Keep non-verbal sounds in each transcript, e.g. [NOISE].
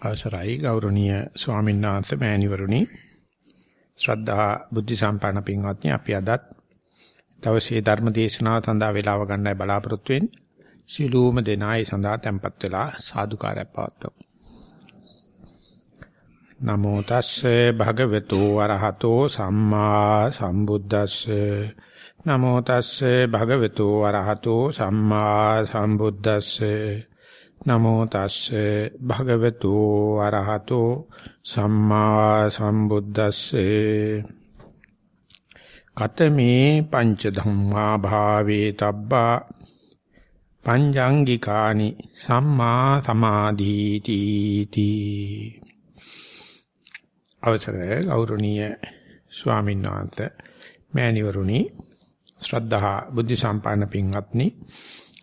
අවසරයි ගෞරවනීය ස්වාමීන් වහන්සේ මෑණිවරුනි. ශ්‍රද්ධා බුද්ධ සම්පන්න පින්වත්නි අපි අදත් දවසේ ධර්ම දේශනාව සඳහා වේලාව ගන්නයි බලාපොරොත්තු වෙන්නේ. සිළුම දෙනායි සඳහා tempත් වෙලා සාදුකාරයක් පවත්වමු. නමෝ තස්සේ භගවතු වරහතෝ සම්මා සම්බුද්දස්සේ. නමෝ තස්සේ භගවතු වරහතෝ සම්මා සම්බුද්දස්සේ. නමෝ තස්සේ භගවතු අරහතෝ සම්මා සම්බුද්දස්සේ. කතමේ පංච ධම්මා භාවේ තබ්බා. පංජාංගිකානි සම්මා සමාධීති තී. අවසරයි ගෞරවනීය ස්වාමීන් වහන්සේ මෑණිවරුනි ශ්‍රද්ධා බුද්ධ සම්පන්න පින්වත්නි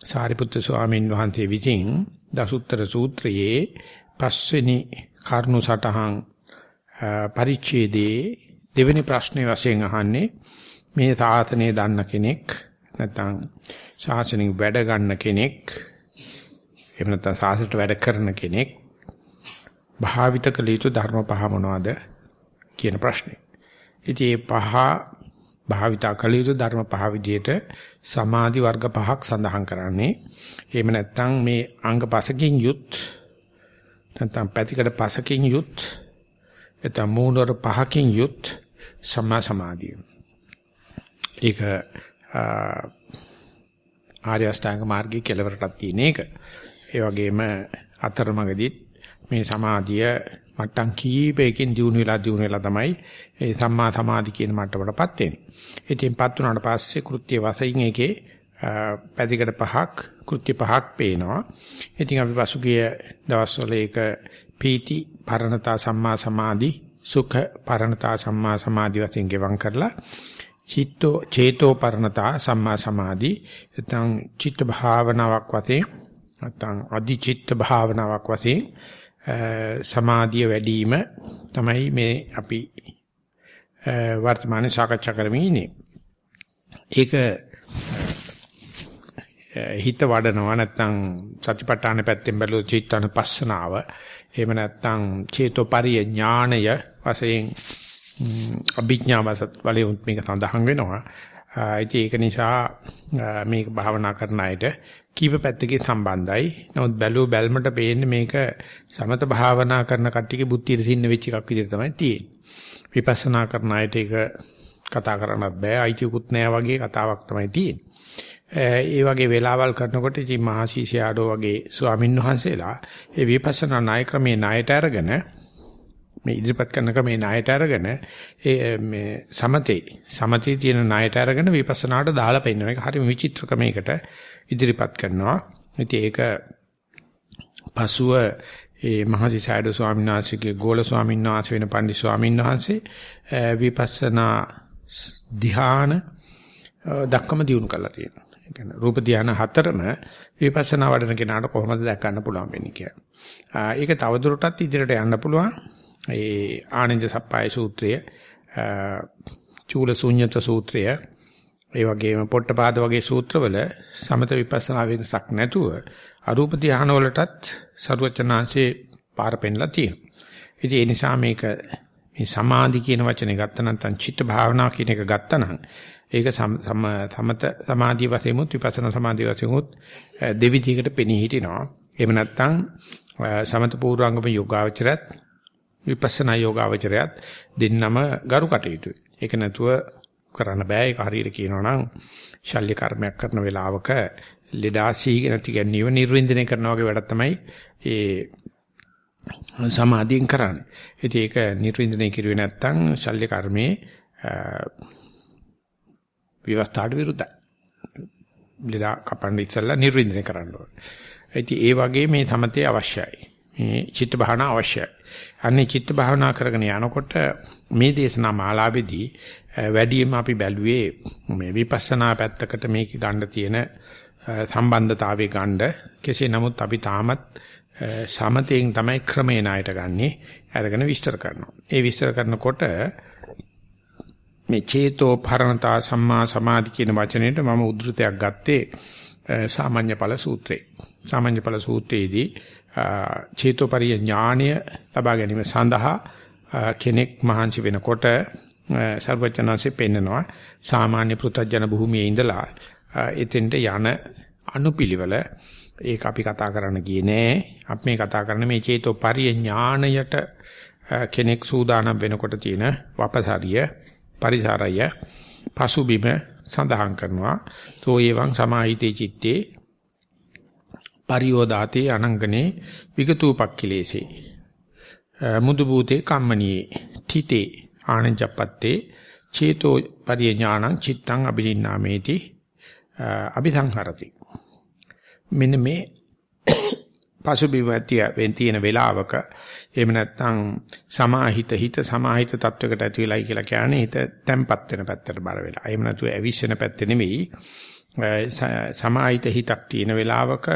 සාරිපුත්‍ර ස්වාමීන් වහන්සේ විසින් දසුත්තර සූත්‍රයේ පස්වෙනි කර්ණු සටහන් පරිච්ඡේදයේ දෙවෙනි ප්‍රශ්නේ වශයෙන් අහන්නේ මේ සාසනය දන්න කෙනෙක් නැත්නම් ශාසනික වැඩ ගන්න කෙනෙක් එහෙම නැත්නම් සාසනයට වැඩ කරන කෙනෙක් භාවිත කළ යුතු ධර්ම පහ මොනවද කියන ප්‍රශ්නේ. ඉතින් මේ පහ භාවිතා කළ යුතු ධර්ම පහ විදිහට සමාධි වර්ග පහක් සඳහන් කරන්නේ. එහෙම නැත්නම් මේ අංග පසකින් යුත් නැත්නම් පැතිකඩ පසකින් යුත් එතන මූණවර පහකින් යුත් සම්මා සමාධිය. ඒක ආර්ය අෂ්ටාංග මාර්ගයේ කෙලවරටක් තියෙන එක. ඒ වගේම අතරමඟදී මේ සමාධිය මට්ටම් කීපයකින් දිනු වෙලා දිනු වෙලා තමයි ඒ සම්මා සමාධි කියන මට්ටමටපත් වෙන්නේ. ඉතින්පත් වුණාට පස්සේ කෘත්‍ය වශයෙන් එකේ පැතිකඩ පහක් කෘත්‍ය පහක් පේනවා. ඉතින් අපි පසුගිය දවස්වල ඒක පීති පරණතා සම්මා සමාධි සුඛ පරණතා සම්මා සමාධි වශයෙන් ගෙවම් කරලා චිත්තෝ චේතෝ පරණතා සම්මා සමාධි නැත්නම් චිත්ත භාවනාවක් වශයෙන් නැත්නම් අධි චිත්ත භාවනාවක් වශයෙන් සමාධිය වැඩි වීම තමයි මේ අපි වර්තමානයේ සාකච්ඡා කරමින් ඉන්නේ. ඒක හිත වඩනවා නැත්නම් සතිපට්ඨාන පැත්තෙන් බැලුවොත් චිත්තානුපස්සනාව එහෙම නැත්නම් චේතෝපරිය ඥාණය වශයෙන් අභිඥාවසත් වලින් මේක සඳහන් වෙනවා. ඉතින් ඒක නිසා මේක භාවනා කරන අයට කීප පැත්තකින් සම්බන්ධයි. නමුත් බැලුව බැල්මට පේන්නේ මේක සමත භාවනා කරන කට්ටියගේ බුද්ධියට සින්න වෙච්ච එකක් විදිහට තමයි තියෙන්නේ. විපස්සනා කරන අයට ඒක කතා කරන්නත් බෑ. අයිතිකුත් නෑ වගේ කතාවක් තමයි තියෙන්නේ. ඒ වගේ වෙලාවල් කරනකොට ඉතින් මහසීසියාඩෝ වගේ ස්වාමින් වහන්සේලා ඒ විපස්සනා ණය ක්‍රමේ ණයට අරගෙන මේ ඉදිරිපත් කරන ක්‍රමේ ණයට අරගෙන ඒ මේ සමතේ සමතේ තියෙන ණයට අරගෙන විපස්සනාට දාලා පෙන්නන එක හරිම විචිත්‍ර ක්‍රමයකට ඉදිරිපත් කරනවා. ඉතින් ඒක පසුව ඒ මහසීසියාඩෝ ස්වාමීන් වහන්සේගේ ගෝල ස්වාමීන් වහන්සේ වෙන පන්දි ස්වාමීන් වහන්සේ විපස්සනා ධ්‍යාන දක්කම දියුණු කරලා තියෙනවා. ඒ කියන්නේ රූප ධානය හතරම විපස්සනා වඩන කෙනාට කොහොමද දැක් ගන්න පුළුවන් වෙන්නේ කියලා. ඒක තවදුරටත් ඉදිරියට යන්න පුළුවන්. ඒ ආනන්ද සප්පාය සූත්‍රය, චූල ශුන්්‍යත සූත්‍රය, ඒ වගේම පොට්ටපාද වගේ සූත්‍රවල සමත විපස්සනා වෙනසක් නැතුව අරූප ධානය වලටත් සරුවචනාංශේ පාර පෙන්ලා තියෙනවා. ඉතින් ඒ නිසා මේක මේ සමාධි කියන වචනේ ගත්ත නැත්නම් චිත්ත භාවනා කියන එක ගත්තා නම් ඒක සමත සමාධිය වශයෙන් උත් විපස්සනා සමාධිය වශයෙන් උත් දෙවිදිහකට පෙනී හිටිනවා. එහෙම නැත්නම් සමත පූර්වාංගම යෝගාවචරයත් විපස්සනා යෝගාවචරයත් දෙන්නම ගරු කටයුතුයි. ඒක නැතුව කරන්න බෑ. ඒක හරියට කියනවා නම් ශල්‍ය කර්මයක් කරන වෙලාවක ලෙඩා සීග නැති ගැනීම නිර්වින්දනය කරනවා වගේ වැඩක් තමයි ඒ සමාධියෙන් කරන්නේ. ඉතින් ඒක නිර්වින්දනය කිරුවේ නැත්නම් ශල්‍ය කර්මයේ විවස්ථාට විරුද්ධයි. ලෙඩා කපන්න ඉස්සෙල්ලා නිර්වින්දනය කරන්න ඕනේ. ඉතින් ඒ වගේ මේ සමතේ අවශ්‍යයි. මේ චිත්ත භාවනා අවශ්‍යයි. අන්නේ චිත්ත භාවනා කරගෙන යනකොට මේ දේශනා මාලාවේදී වැඩිම අපි බැලුවේ මේ විපස්සනා පැත්තකට මේක ගන්න තියෙන සම්බන්ධතාවයේ ගන්න කෙසේ නමුත් අපි තාමත් සමතෙන් තමයි ක්‍රමේ ණයට ගන්නෙ අරගෙන විස්තර කරනවා. ඒ විස්තර කරනකොට මේ චේතෝ පරණතා සම්මා සමාධි කියන වචනේට මම උද්ෘතයක් ගත්තේ සාමාන්‍ය ඵල සූත්‍රේ. සාමාන්‍ය ඵල සූත්‍රයේදී චේතෝපරිය ඥාණය ලබා ගැනීම සඳහා කෙනෙක් මහන්සි වෙනකොට සර්වඥාන්සේ පෙන්නනවා සාමාන්‍ය පෘථජන භූමියේ ඉඳලා එතෙන්ට යන අනුපිළිවෙල. ඒක අපි කතා කරන්න ගියේ නෑ. අපි මේ කතා කරන්නේ මේ චේතෝපරිය ඥාණයට කෙනෙක් සූදානම් වෙනකොට තියෙන වපසාරිය පරිසරය පසුබිම සඳහන් කරනවා. තෝ එවං සමාහිතේ චitte පරියෝදාතේ අනංගනේ විගතූපක්ඛිලේසේ මුදු භූතේ කම්මනියේ තිතේ ආනංජපත්තේ චේතෝ පරිඥානං චිත්තං අබිනින්නාමේති අபிසංහරති මෙන්න මේ [COUGHS] පසුබිමතිය වෙන් තියෙන වෙලාවක එහෙම නැත්නම් සමාහිත හිත සමාහිත තත්වයකට ඇති වෙලයි කියලා කියන්නේ හිත තැම්පත් වෙන පැත්තට බර වෙලා. එහෙම නැතුව ඇවිස්සෙන පැත්ත නෙවෙයි. සමාහිත හිතක් තියෙන වෙලාවක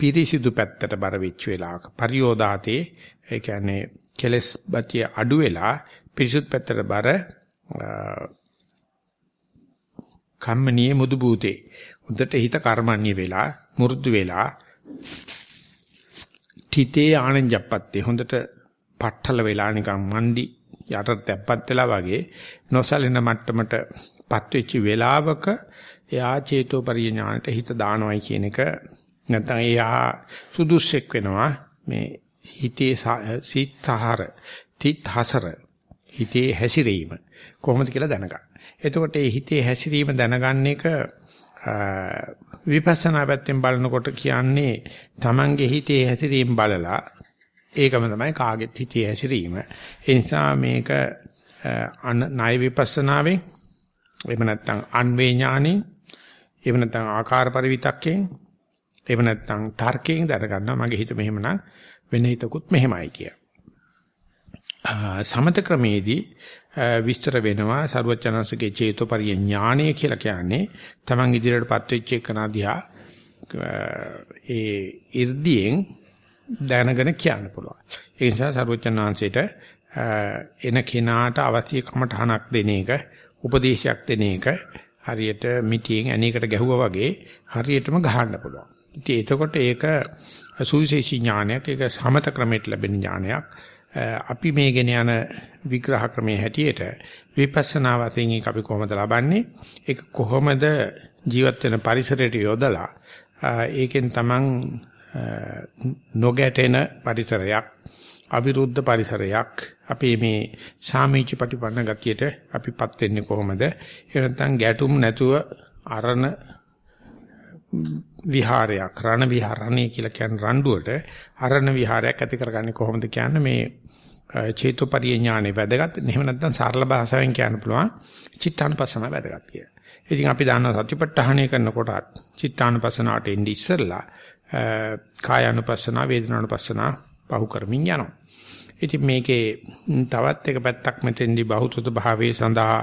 පිරිසිදු පැත්තට බර වෙච්ච වෙලාවක පරියෝදාතේ ඒ කියන්නේ කෙලස් බතිය අඩු වෙලා පිරිසුදු පැත්තට බර කම්මනීය මුදු භූතේ. උදට හිත කර්මන්නේ වෙලා මුරුදු වෙලා තිතේ ආනන්ජප්පත්තේ හොඳට පట్టල වෙලා නිකන් මණ්ඩි යට තැප්පත් වෙලා වගේ නොසලෙන මට්ටමටපත් වෙච්ච වෙලාවක එයා චේතෝ පරිඥාණයට හිත දානවයි කියන එක නැත්නම් එයා සුදුස්සෙක් වෙනවා මේ හිතේ සිතහර තිත්හසර හිතේ හැසිරීම කොහොමද කියලා දැනගන්න. එතකොට මේ හිතේ හැසිරීම දැනගන්න එක විපස්සනා පැත්තෙන් බලනකොට කියන්නේ Tamange හිතේ හැසිරීම බලලා ඒකම තමයි කාගෙත් හිතේ හැසිරීම. ඒ නිසා මේක ණය විපස්සනාවෙන් එහෙම නැත්නම් අන්වේ ඥානෙ එහෙම නැත්නම් ආකාර පරිවිතක්කෙන් එහෙම නැත්නම් තර්කයෙන් දර ගන්නවා මගේ හිත මෙහෙමනම් වෙන හිතකුත් මෙහෙමයි කිය. සමත ක්‍රමේදී විස්තර වෙනවා සරුවචනන්සගේ චේතෝපරිය ඥානය කියලා කියන්නේ Taman ඉදිරියටපත් වෙච්ච එකනදියා ඒ 이르දියෙන් දැනගෙන කියන්න පුළුවන්. ඒ නිසා සරුවචනන්සේට එන කෙනාට අවශ්‍ය කමටහනක් දෙන එක උපදේශයක් දෙන එක හරියට මිටියෙන් ඇණයකට ගැහුවා වගේ හරියටම ගහන්න පුළුවන්. ඉතින් එතකොට ඒක සුවිශේෂී ඥානයක් ඒක සමත ක්‍රමයට ලැබෙන ඥානයක්. අපි මේ ගෙන යන විග්‍රහ ක්‍රමයේ හැටියට විපස්සනා වශයෙන් ඒක අපි කොහොමද ලබන්නේ? ඒක කොහොමද ජීවත් වෙන පරිසරයට යොදලා ඒකෙන් තමන් නොගැටෙන පරිසරයක් අවිරුද්ධ පරිසරයක් අපේ මේ සාමීච ප්‍රතිපන්න ගතියට අපිපත් වෙන්නේ කොහොමද? එහෙම නැත්නම් ගැටුම් නැතුව අරණ විහාරයක් රණ විහරණේ කියලා කියන රණ්ඩුවට අරණ විහාරයක් ඇති කරගන්නේ කොහොමද කියන්නේ මේ චේතෝපරිය ඥානෙ වැදගත්. එහෙම නැත්නම් සරල භාෂාවෙන් කියන්න පුළුවන් චිත්තානුපස්සන වැදගත් කියලා. ඉතින් අපි දන්නවා සතිපට්ඨානය කරනකොටත් චිත්තානුපස්සනාවට එන්නේ ඉස්සෙල්ලා කායානුපස්සන වේදනානුපස්සන පහු කරමින් යනවා. ඉතින් මේකේ තවත් එක පැත්තක් මෙතෙන්දී බහුසුත භාවයේ සඳහා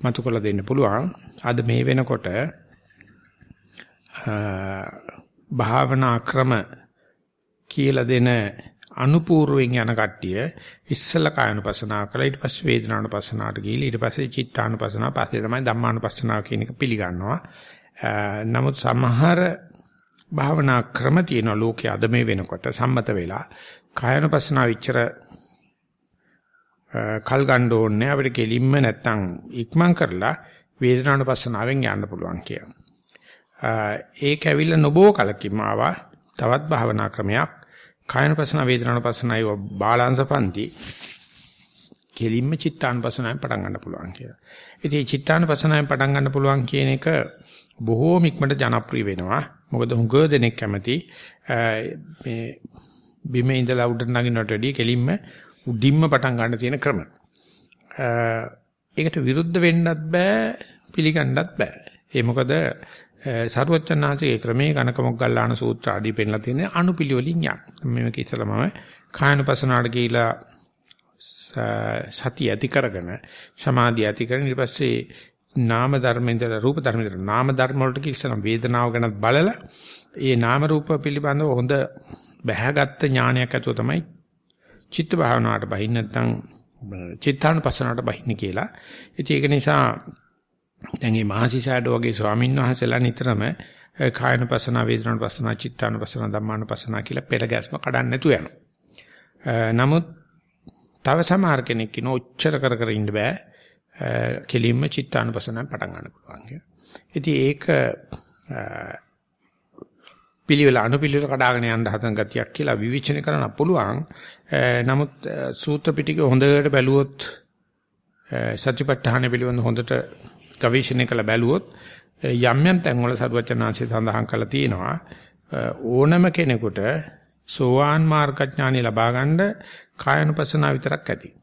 මතු කළ දෙන්න පුළුවන්. අද මේ වෙනකොට භාවනා ක්‍රම කියලා දෙන අනුපූර්වයෙන් යන කට්ටිය ඉස්සල කායනුපසනාව කළා ඊට පස්සේ වේදනානුපසනාවට ගිහිල්ලා ඊට පස්සේ චිත්තානුපසනාව පස්සේ තමයි ධම්මානුපසනාව කියන එක පිළිගන්නවා. නමුත් සමහර භාවනා ක්‍රම තියෙන ලෝකයේ අද මේ වෙනකොට සම්මත වෙලා කායනුපසනාව විචර කල් ගන්න ඕනේ අපිට කෙලින්ම නැත්තම් ඉක්මන් කරලා වේදනානුපසනාවෙන් යන්න පුළුවන් කියලා. ඒක ඇවිල්ලා නොබෝ කලකින් ආවා තවත් භාවනා ක්‍රමයක් කායනුපසන වේදනානුපසනයි බාලාංශපන්ති කෙලින්ම චිත්තානුපසනාවෙන් පටන් ගන්න පුළුවන් කියලා. ඉතින් චිත්තානුපසනාවෙන් පටන් ගන්න පුළුවන් කියන එක බොහෝම ඉක්මනට ජනප්‍රිය වෙනවා. මොකද හුඟ දෙනෙක් කැමති මේ බිමේ ඉඳලා උඩට නගිනවට වැඩිය කෙලින්ම උඩින්ම පටන් ගන්න තියෙන ක්‍රම. ඒකට විරුද්ධ වෙන්නත් බෑ පිළිගන්නත් බෑ. ඒ මොකද සරුවච්චන්හන්සේගේ ක්‍රමයේ ගණක මොග්ගල්ලාන සූත්‍ර ආදී පෙන්ලා තියෙන අනුපිළිවෙලින් යන. මේක ඉස්සලම කායනුපසනාවට ගිහිලා සතිය ඇති කරගෙන සමාධිය ඇති කරගෙන ඊට පස්සේ නාම ධර්මෙන්ද රූප ධර්මෙන්ද නාම ධර්ම වලට ඉස්සලම වේදනාව ගැන බලලා ඒ නාම රූප පිළිබඳව හොඳ බැහැගත් ඥානයක් ඇතුව තමයි චිත්ත භාවනාවට බහින්න නැත්නම් චිත්තානුපසනාවට බහින්න කියලා. ඉතින් ඒක නිසා දැන් මේ මහසිසාඩ වගේ ස්වාමීන් වහන්සේලා නිතරම කායනපසන, වේදනානපසන, චිත්තානපසන, ධම්මානපසන කියලා පෙළ ගැස්ම කඩන්න නැතු යනවා. නමුත් තව සමහර කෙනෙක් ඉන්න ඔච්චර කර කර ඉන්න බෑ. කෙලින්ම චිත්තානපසන පටන් ගන්න පුළුවන් කියලා. ඉතින් ඒක පිළිවෙල අනුපිළිවෙල කඩාගෙන යන්න හදන ගතියක් කියලා විවිචනය කරන්න පුළුවන්. නමුත් සූත්‍ර පිටික හොඳට බැලුවොත් සත්‍යපට්ඨාන පිළිබඳ හොඳට ගවේෂණය කළ බැලුවොත් යම් යම් තැන්වල සරුවචනාංශය සඳහන් කරලා තියෙනවා ඕනම කෙනෙකුට සෝවාන් මාර්ගඥානෙ ලබා ගන්න කායනුපස්සනාව විතරක් ඇති.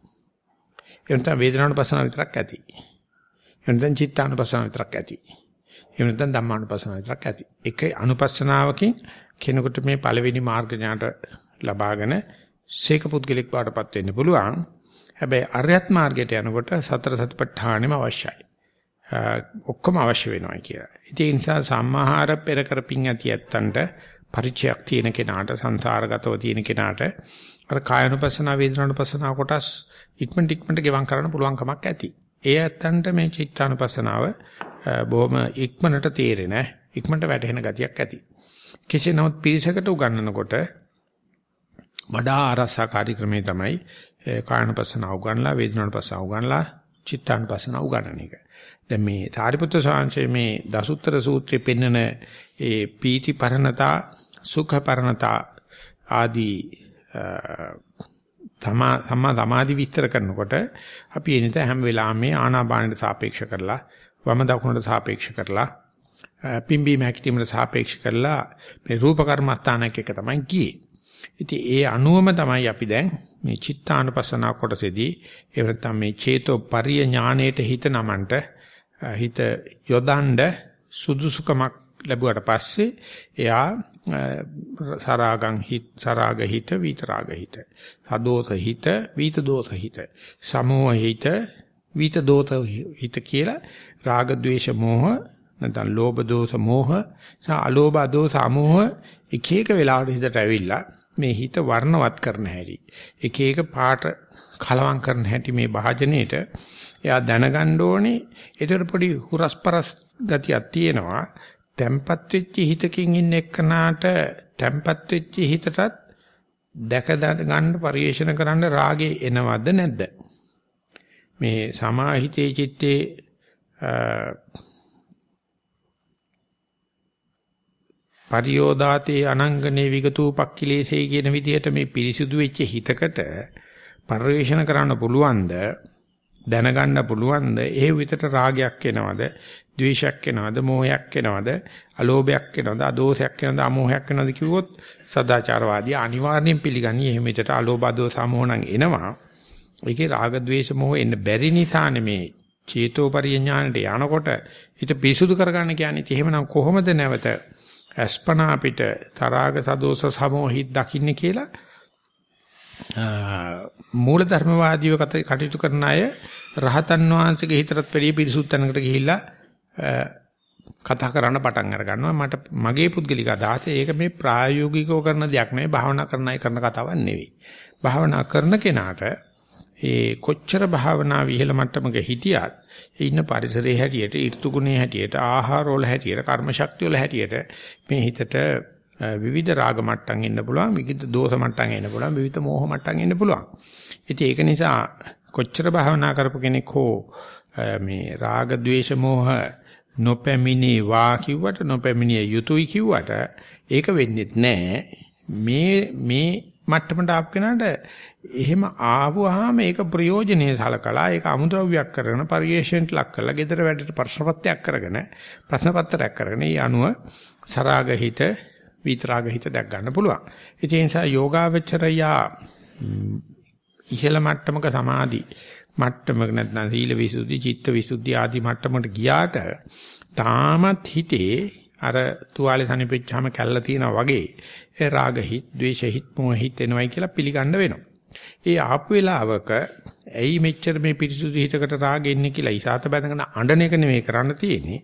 එනතන වේදනානුපස්සනාව විතරක් ඇති. එනතන චිත්තානුපස්සනාව විතරක් ඇති. එහෙම නැත්නම් ධම්මානුපස්සනාව විතරක් ඇති. එක අනුපස්සනාවකින් කෙනෙකුට මේ පළවෙනි මාර්ග ඥානට ලබාගෙන සීක පුද්ගලික බවටපත් වෙන්න පුළුවන්. හැබැයි අරියත් මාර්ගයට යනකොට සතර සතිපට්ඨානෙම අවශ්‍යයි. ඔක්කොම අවශ්‍ය වෙනවා කියලා. ඒ නිසා සම්මාහාර පෙර කරපින් ඇති ඇත්තන්ට පරිචයක් තියෙන කෙනාට සංසාරගතව තියෙන කෙනාට අර කායනුපස්සන වේදනානුපස්සන කොටස් ඉක්මනට ඉක්මනට ගෙවම් කරන්න පුළුවන් කමක් ඇති. ඒ ඇත්තන්ට මේ චිත්තානුපස්සනාව බොහොම ඉක්මනට තේරෙන ඉක්මනට වැටහෙන ගතියක් ඇති. කෙසේ නමුත් පිරිසකට උගන්වනකොට වඩා ආරසකාරී ක්‍රමේ තමයි කායනුපස්සන උගන්ලා වේදනානුපස්සන උගන්ලා චිත්තානුපස්සන උගන්වන එක. දැන් මේ සාරිපුත්‍ර සාංශයේ මේ දසුත්තර සූත්‍රයේ පෙන්නන ඒ පීති පරණතා සුඛ පරණතා ආදී තමා සම්මා සමාධි විස්තර කරනකොට අපි එනිත හැම වෙලාවෙම මේ ආනාපානට සාපේක්ෂ කරලා වම දකුණට සාපේක්ෂ කරලා පිම්බි මැකිටිමට සාපේක්ෂ කරලා මේ රූප කර්මස්ථානයක් එක තමයි ගියේ. ඉතින් ඒ අනුවම තමයි අපි දැන් මේ චිත්තානුපස්සනා කොටසේදී ඒ නැත්නම් මේ චේතෝ පරිය ඥාණයට හිත නමන්ට හිත යොදඬ සුදුසුකමක් ලැබුවට පස්සේ එයා සරාගං හිත සරාග හිත විතරාග හිත සදෝත හිත විත දෝත හිත සමෝහ හිත විත දෝත හිත කියලා රාග ద్వේෂ මෝහ නැත්නම් ලෝභ දෝෂ මෝහ සා අලෝභ දෝෂ අමෝහ එක එක වෙලාවට හිතට ඇවිල්ලා මේ හිත වර්ණවත් කරන හැටි එක එක පාට කලවම් කරන හැටි මේ භාජනයේට එයා දැනගන්න ඕනේ. ඒතර පොඩි හුරස්පරස් ගතියක් තියෙනවා. තැම්පත් වෙච්ච හිතකින් ඉන්න එක්කනාට තැම්පත් වෙච්ච හිතටත් දැක ගන්න පරිේෂණ කරන්න රාගේ එනවද නැද්ද? මේ සමාහිතේ චිත්තේ පරියෝදාතේ අනංගනේ විගතූපක්ඛිලේසේ කියන විදිහට මේ පිරිසුදු වෙච්ච හිතකට පරිවේෂණ කරන්න පුළුවන්ද දැනගන්න පුළුවන්ද ඒ විතර රාගයක් එනවද ද්වේෂයක් එනවද මෝහයක් එනවද අලෝභයක් එනවද අදෝෂයක් එනවද අමෝහයක් එනවද කිව්වොත් සදාචාරවාදී අනිවාර්යෙන් පිළිගන්නේ එහෙම විතර අලෝභ අදෝෂ අමෝහ නම් එනවා. ඒකේ රාග ද්වේෂ මොහ එන්න බැරි නිසානේ මේ චේතෝපරිය ඥානට යනකොට හිත පිරිසුදු කරගන්න කියන්නේ එහෙමනම් කොහොමද නැවත අස්පනා අපිට තරාග සදෝෂ සමෝහිත දකින්නේ කියලා? මූල ධර්මවාදීව කටයුතු කරන අය රහතන් වහන්සේගේ හිතටත් වැඩිය පිරිසුදු තැනකට ගිහිල්ලා කතා කරන්න පටන් අර ගන්නවා. මට මගේ පුද්ගලික අදහස ඒක මේ ප්‍රායෝගිකව කරන දෙයක් නෙවෙයි භාවනා කරන අය කරන කතාවක් නෙවෙයි. භාවනා කරන කෙනාට ඒ කොච්චර භාවනා විහෙල මට්ටමක හිටියත් ඉන්න පරිසරයේ හැටියට ඍතු ගුණයේ හැටියට ආහාර වල හැටියට කර්ම ශක්තිය වල හැටියට මේ හිතට විවිධ රාග මට්ටම් එන්න පුළුවන් විවිධ දෝෂ මට්ටම් එන්න පුළුවන් විවිධ මෝහ මට්ටම් එන්න පුළුවන්. ඉතින් ඒක නිසා කොච්චර භාවනා කරපු කෙනෙක් හෝ මේ රාග ద్వේෂ මෝහ නොපැමිණේ වා කිව්වට නොපැමිණිය යුතුයි කිව්වට ඒක වෙන්නේ නැහැ මේ මේ මට්ටමට ආපු කෙනාට එහෙම ආවොහම ඒක ප්‍රයෝජනෙයි සලකලා ඒක අමුද්‍රව්‍යයක් කරගෙන පරිේශණයට ලක් කරලා gedara වැඩට ප්‍රශ්නපත්‍රයක් කරගෙන ප්‍රශ්නපත්‍රයක් කරගෙන ඒ අනුව සරාගහිත විතරාග හිත දැක් ගන්න පුළුවන්. ඒ නිසා යෝගාවචරයා ඉහළ මට්ටමක සමාධි මට්ටමක නැත්නම් සීල විසුද්ධි, චිත්ත විසුද්ධි ආදී මට්ටමකට ගියාට තාමත් හිතේ අර තුවාලේ සනිපෙච්චාම කැල්ල තියනා වගේ ඒ රාග හිත්, ද්වේෂ හිත්, මොහ හිත් එනවයි කියලා පිළිගන්න වෙනවා. ඒ ආපු වෙලාවක ඇයි මෙච්චර මේ පිරිසුදු හිතකට රාගෙ ඉන්නේ කියලා ඉසాత බැඳගෙන අඬන එක නෙමෙයි කරන්න තියෙන්නේ.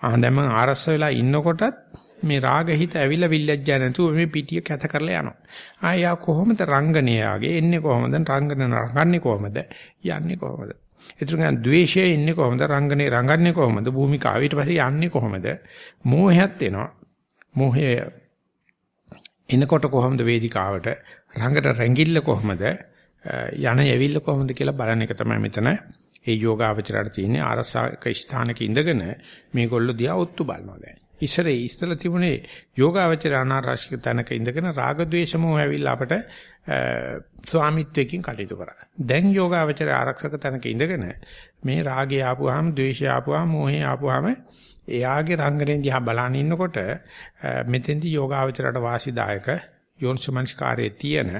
ආ දැන් මම ආරස්ස වෙලා ඉන්නකොටත් මේ රාග හිත ඇවිල්ලා විල්ලැජ්ජා නැතුව මේ පිටිය කැත කරලා යනවා. ආයා කොහොමද රංගනයාගේ එන්නේ කොහොමද රංගන රංගන්නේ කොහොමද යන්නේ කොහොමද? එතන ද්වේෂය ඉන්නේ කොහොමද රංගනේ රංගන්නේ කොහොමද භූමිකාව ඊට පස්සේ යන්නේ කොහොමද? මෝහයත් එනවා. මොහය එනකොට කොහොමද වේදිකාවට රංගට රැඟිල්ල කොහොමද යන යවිල්ල කොහොමද කියලා බලන එක තමයි මෙතන ඒ යෝගාවචරයට තියෙන්නේ ආරසක ස්ථානක ඉඳගෙන මේගොල්ලෝ දිහා ඔත්තු බලනවා දැන්. ඉස්සරේ ඉස්සලා තිබුණේ යෝගාවචර අනාරාශික තැනක ඉඳගෙන රාග ద్వේෂ මොහ ඇවිල්ලා අපට ස්වාමිත්වයෙන් කටයුතු කරා. දැන් යෝගාවචර ආරක්ෂක තැනක ඉඳගෙන මේ රාගය ආපුවාම ද්වේෂය ආපුවාම මොහය ආපුවාම එයාගේ රංගනෙන් දිහා බලන ඉන්නකොට මෙතෙන්දි යෝගාවචරයට වාසිදායක යෝන්සමංස්කාරයේ තියෙන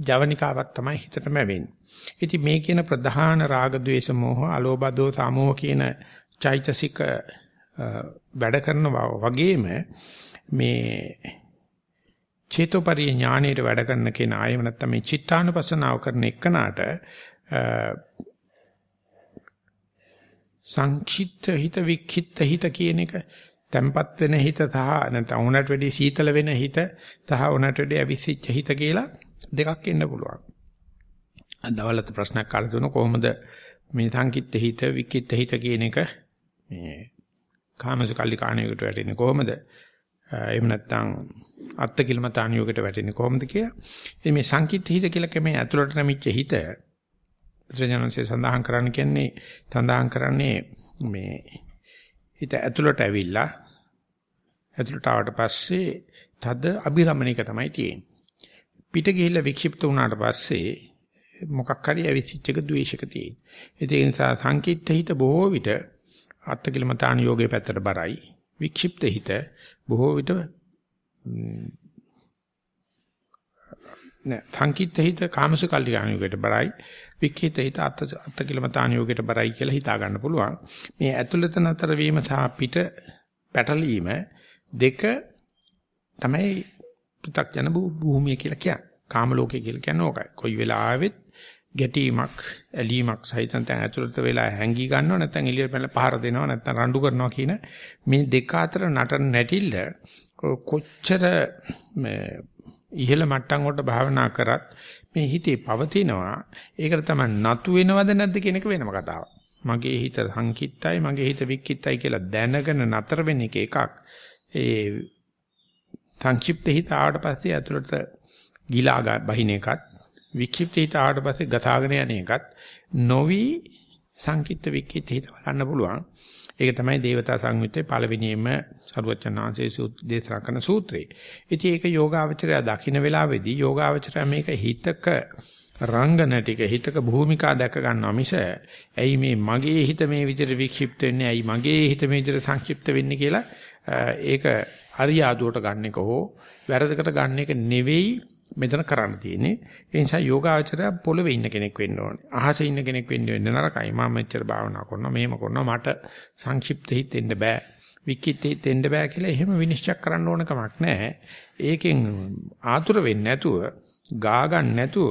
ජවනිකාවක් තමයි හිතටම වෙන්නේ. ඉතින් මේ කියන ප්‍රධාන රාග ద్వේෂ මෝහ අලෝභ දෝස අමෝහ කියන චෛතසික වැඩ කරනවා වගේම මේ චේතෝපරිය ඥානයේ වැඩ කරන කෙනා ආයෙම නැත්නම් මේ චිත්තානුපස්සනාව කරන එකනට සංක්ෂිප්ත හිත වික්ෂිප්ත හිත කියන එක තැම්පත් වෙන හිත සහ නැත්නම් උනට වැඩි සීතල වෙන හිත සහ උනට වැඩි අවිසිච්ච හිත කියලා දෙකක් එන්න පුළුවන්. දවල්ට ප්‍රශ්නයක් කාලා දුන කොහොමද මේ සංකිට හිත විකිට හිත කියන එක මේ කාමසකල්ලි කාණයකට වැටෙන්නේ කොහොමද? එහෙම නැත්නම් අත්තිකිලමතාන යෝගයට වැටෙන්නේ කොහොමද කියලා. ඉතින් මේ සංකිට හිත කියලා කමේ ඇතුළට නැමිච්ච හිත ත්‍රිඥානසේ සඳහන් කරන්න කියන්නේ සඳහන් කරන්නේ මේ හිත ඇතුළට ඇවිල්ලා ඇතුළට ආවට පස්සේ තද අභිරමණයක තමයි තියෙන්නේ. පිට ගිහිල්ලා වික්ෂිප්ත වුණාට පස්සේ මොකක් හරි ඇවිසිච්ච එක ද්වේෂක තියෙන. ඒ නිසා සංකීර්ත හිත බොහෝ විට අත්කිලමතාන යෝගයේ පැත්තට බරයි. වික්ෂිප්ත හිත බොහෝ විට නෑ සංකීර්ත හිත කාමසුකල්ලිකාන යෝගයට බරයි. වික්ෂිප්ත හිත අත්කිලමතාන යෝගයට බරයි කියලා හිතා ගන්න පුළුවන්. මේ ඇතුළත නතර වීම සහ පිට පැටලීම දෙක තමයි පෘථග්ජන භූමිය කියලා කියන්නේ. කාම ලෝකය කියලා කියන්නේ ඕකයි. කොයි වෙලාවෙත් ගැටීමක්, ඇලීමක් සහිතන් තැන් ඇතුළත වෙලා හැංගී ගන්නවා නැත්නම් එළියට පැනලා පහර දෙනවා නැත්නම් රණ්ඩු කරනවා කියන මේ දෙක අතර නටන නැටිල්ල කොච්චර ඉහළ මට්ටම් වලට භාවනා කරත් මේ හිතේ පවතිනවා ඒකට තමයි නතු වෙනවද නැද්ද කියන එක වෙනම කතාවක්. මගේ හිත සංකිට්තයි මගේ හිත වික්කිට්තයි කියලා දැනගෙන නතර වෙන එක එකක්. ඒ සංක්ෂිප්ත හිත ආවට පස්සේ ඇතුළට ගිලා බහින එකත් වික්ෂිප්ත හිත ආවට පස්සේ ගතාගෙන යන එකත් නොවි සංකිට වික්කිත හිත බලන්න පුළුවන්. ඒක තමයි දේවතා සංයුත්තේ පළවෙනියෙන්ම සරුවචනාංශයේ දේශනා කරන සූත්‍රය. ඉතින් ඒක යෝගාවචරය දකින්න වෙලාවේදී යෝගාවචරය මේක හිතක රංගන ටික හිතක භූමිකා දැක ගන්නවා මිස ඇයි මේ මගේ හිත මේ විදිහට වික්ෂිප්ත වෙන්නේ ඇයි මගේ හිත මේ විදිහට සංක්ෂිප්ත වෙන්නේ කියලා ඒක හරියාදුවට ගන්න එක හෝ වැරදකට ගන්න එක නෙවෙයි මෙතන කරන්න තියෙන්නේ. ඒ නිසා යෝගාචරය පොළවේ ඉන්න කෙනෙක් වෙන්න ඕනේ. අහසේ ඉන්න කෙනෙක් වෙන්න වෙන්න නරකයි. මම මෙච්චර භාවනා කරනවා, මෙහෙම කරනවා. මට සංක්ෂිප්ත හිතෙන්න බෑ. විකිත හිතෙන්න බෑ කියලා එහෙම විනිශ්චය කරන්න ඕන කමක් නැහැ. ඒකෙන් ආතුර වෙන්නේ නැතුව, ගා ගන්න නැතුව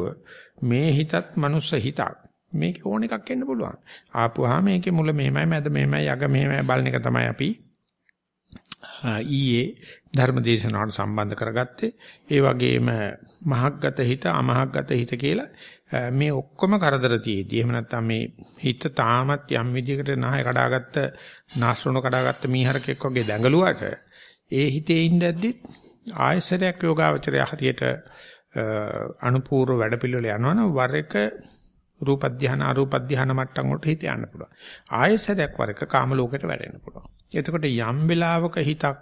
මේ හිතත් මනුස්ස හිතක්. මේක ඕන එකක් එන්න පුළුවන්. ආපුවාම මේකේ මුල මෙහෙමයි, මැද මෙහෙමයි, අග මෙහෙමයි බලන එක තමයි අපි ඊයේ ධර්මදේශනාවට සම්බන්ධ කරගත්තේ. ඒ වගේම මහග්ගත හිත අමහග්ගත හිත කියලා මේ ඔක්කොම කරදර තියේදී එහෙම නැත්නම් මේ හිත තාමත් යම් විදිහකට නැහැ කඩාගත්ත නාස්රණ කඩාගත්ත මීහරකෙක් වගේ දැඟලුවාට ඒ හිතේ ඉඳද්දි ආයසරයක් යෝගාවචරය හරියට අනුපූර්ව වැඩපිළිවෙල යනවනම් වර එක රූප ධාන අරූප ධාන මට්ටම් වලට හිත යන්න පුළුවන්. ආයසරයක් වර එක කාම ලෝකයට වැඩෙන්න පුළුවන්. එතකොට යම් වෙලාවක හිතක්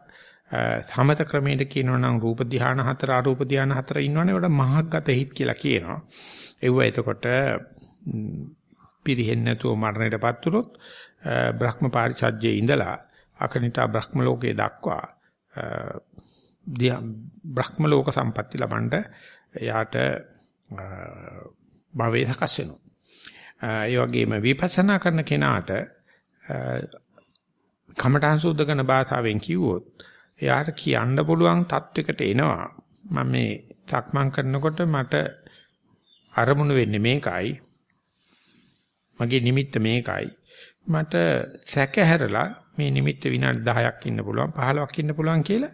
සමත ක්‍රමයට කියනවා නම් රූප ධාන හතර අරූප ධාන හතර ඉන්නවනේ ඒකට මහග්ගත හිත් කියලා කියනවා. ඒව එතකොට පිරිහෙන්නේ නැතුව මරණයටපත් වුනොත් බ්‍රහ්ම පාරිසජ්ජයේ ඉඳලා අකනිතා බ්‍රහ්ම ලෝකයේ දක්වා බ්‍රහ්ම ලෝක සම්පatti ලබන්න එයාට භවයේ සකස් වෙනවා. ඒ වගේම විපස්සනා කරන කෙනාට කමඨං සුද්ධ කරන භාෂාවෙන් කිව්වොත් එයාට කියන්න පුළුවන් තත්වයකට එනවා. මම මේ සක්මන් කරනකොට මට අරමුණු වෙන්නේ මේකයි. මගේ නිමිත්ත මේකයි. මට සැකහැරලා මේ නිමිත්ත විනාඩි 10ක් ඉන්න පුළුවන් 15ක් ඉන්න පුළුවන් කියලා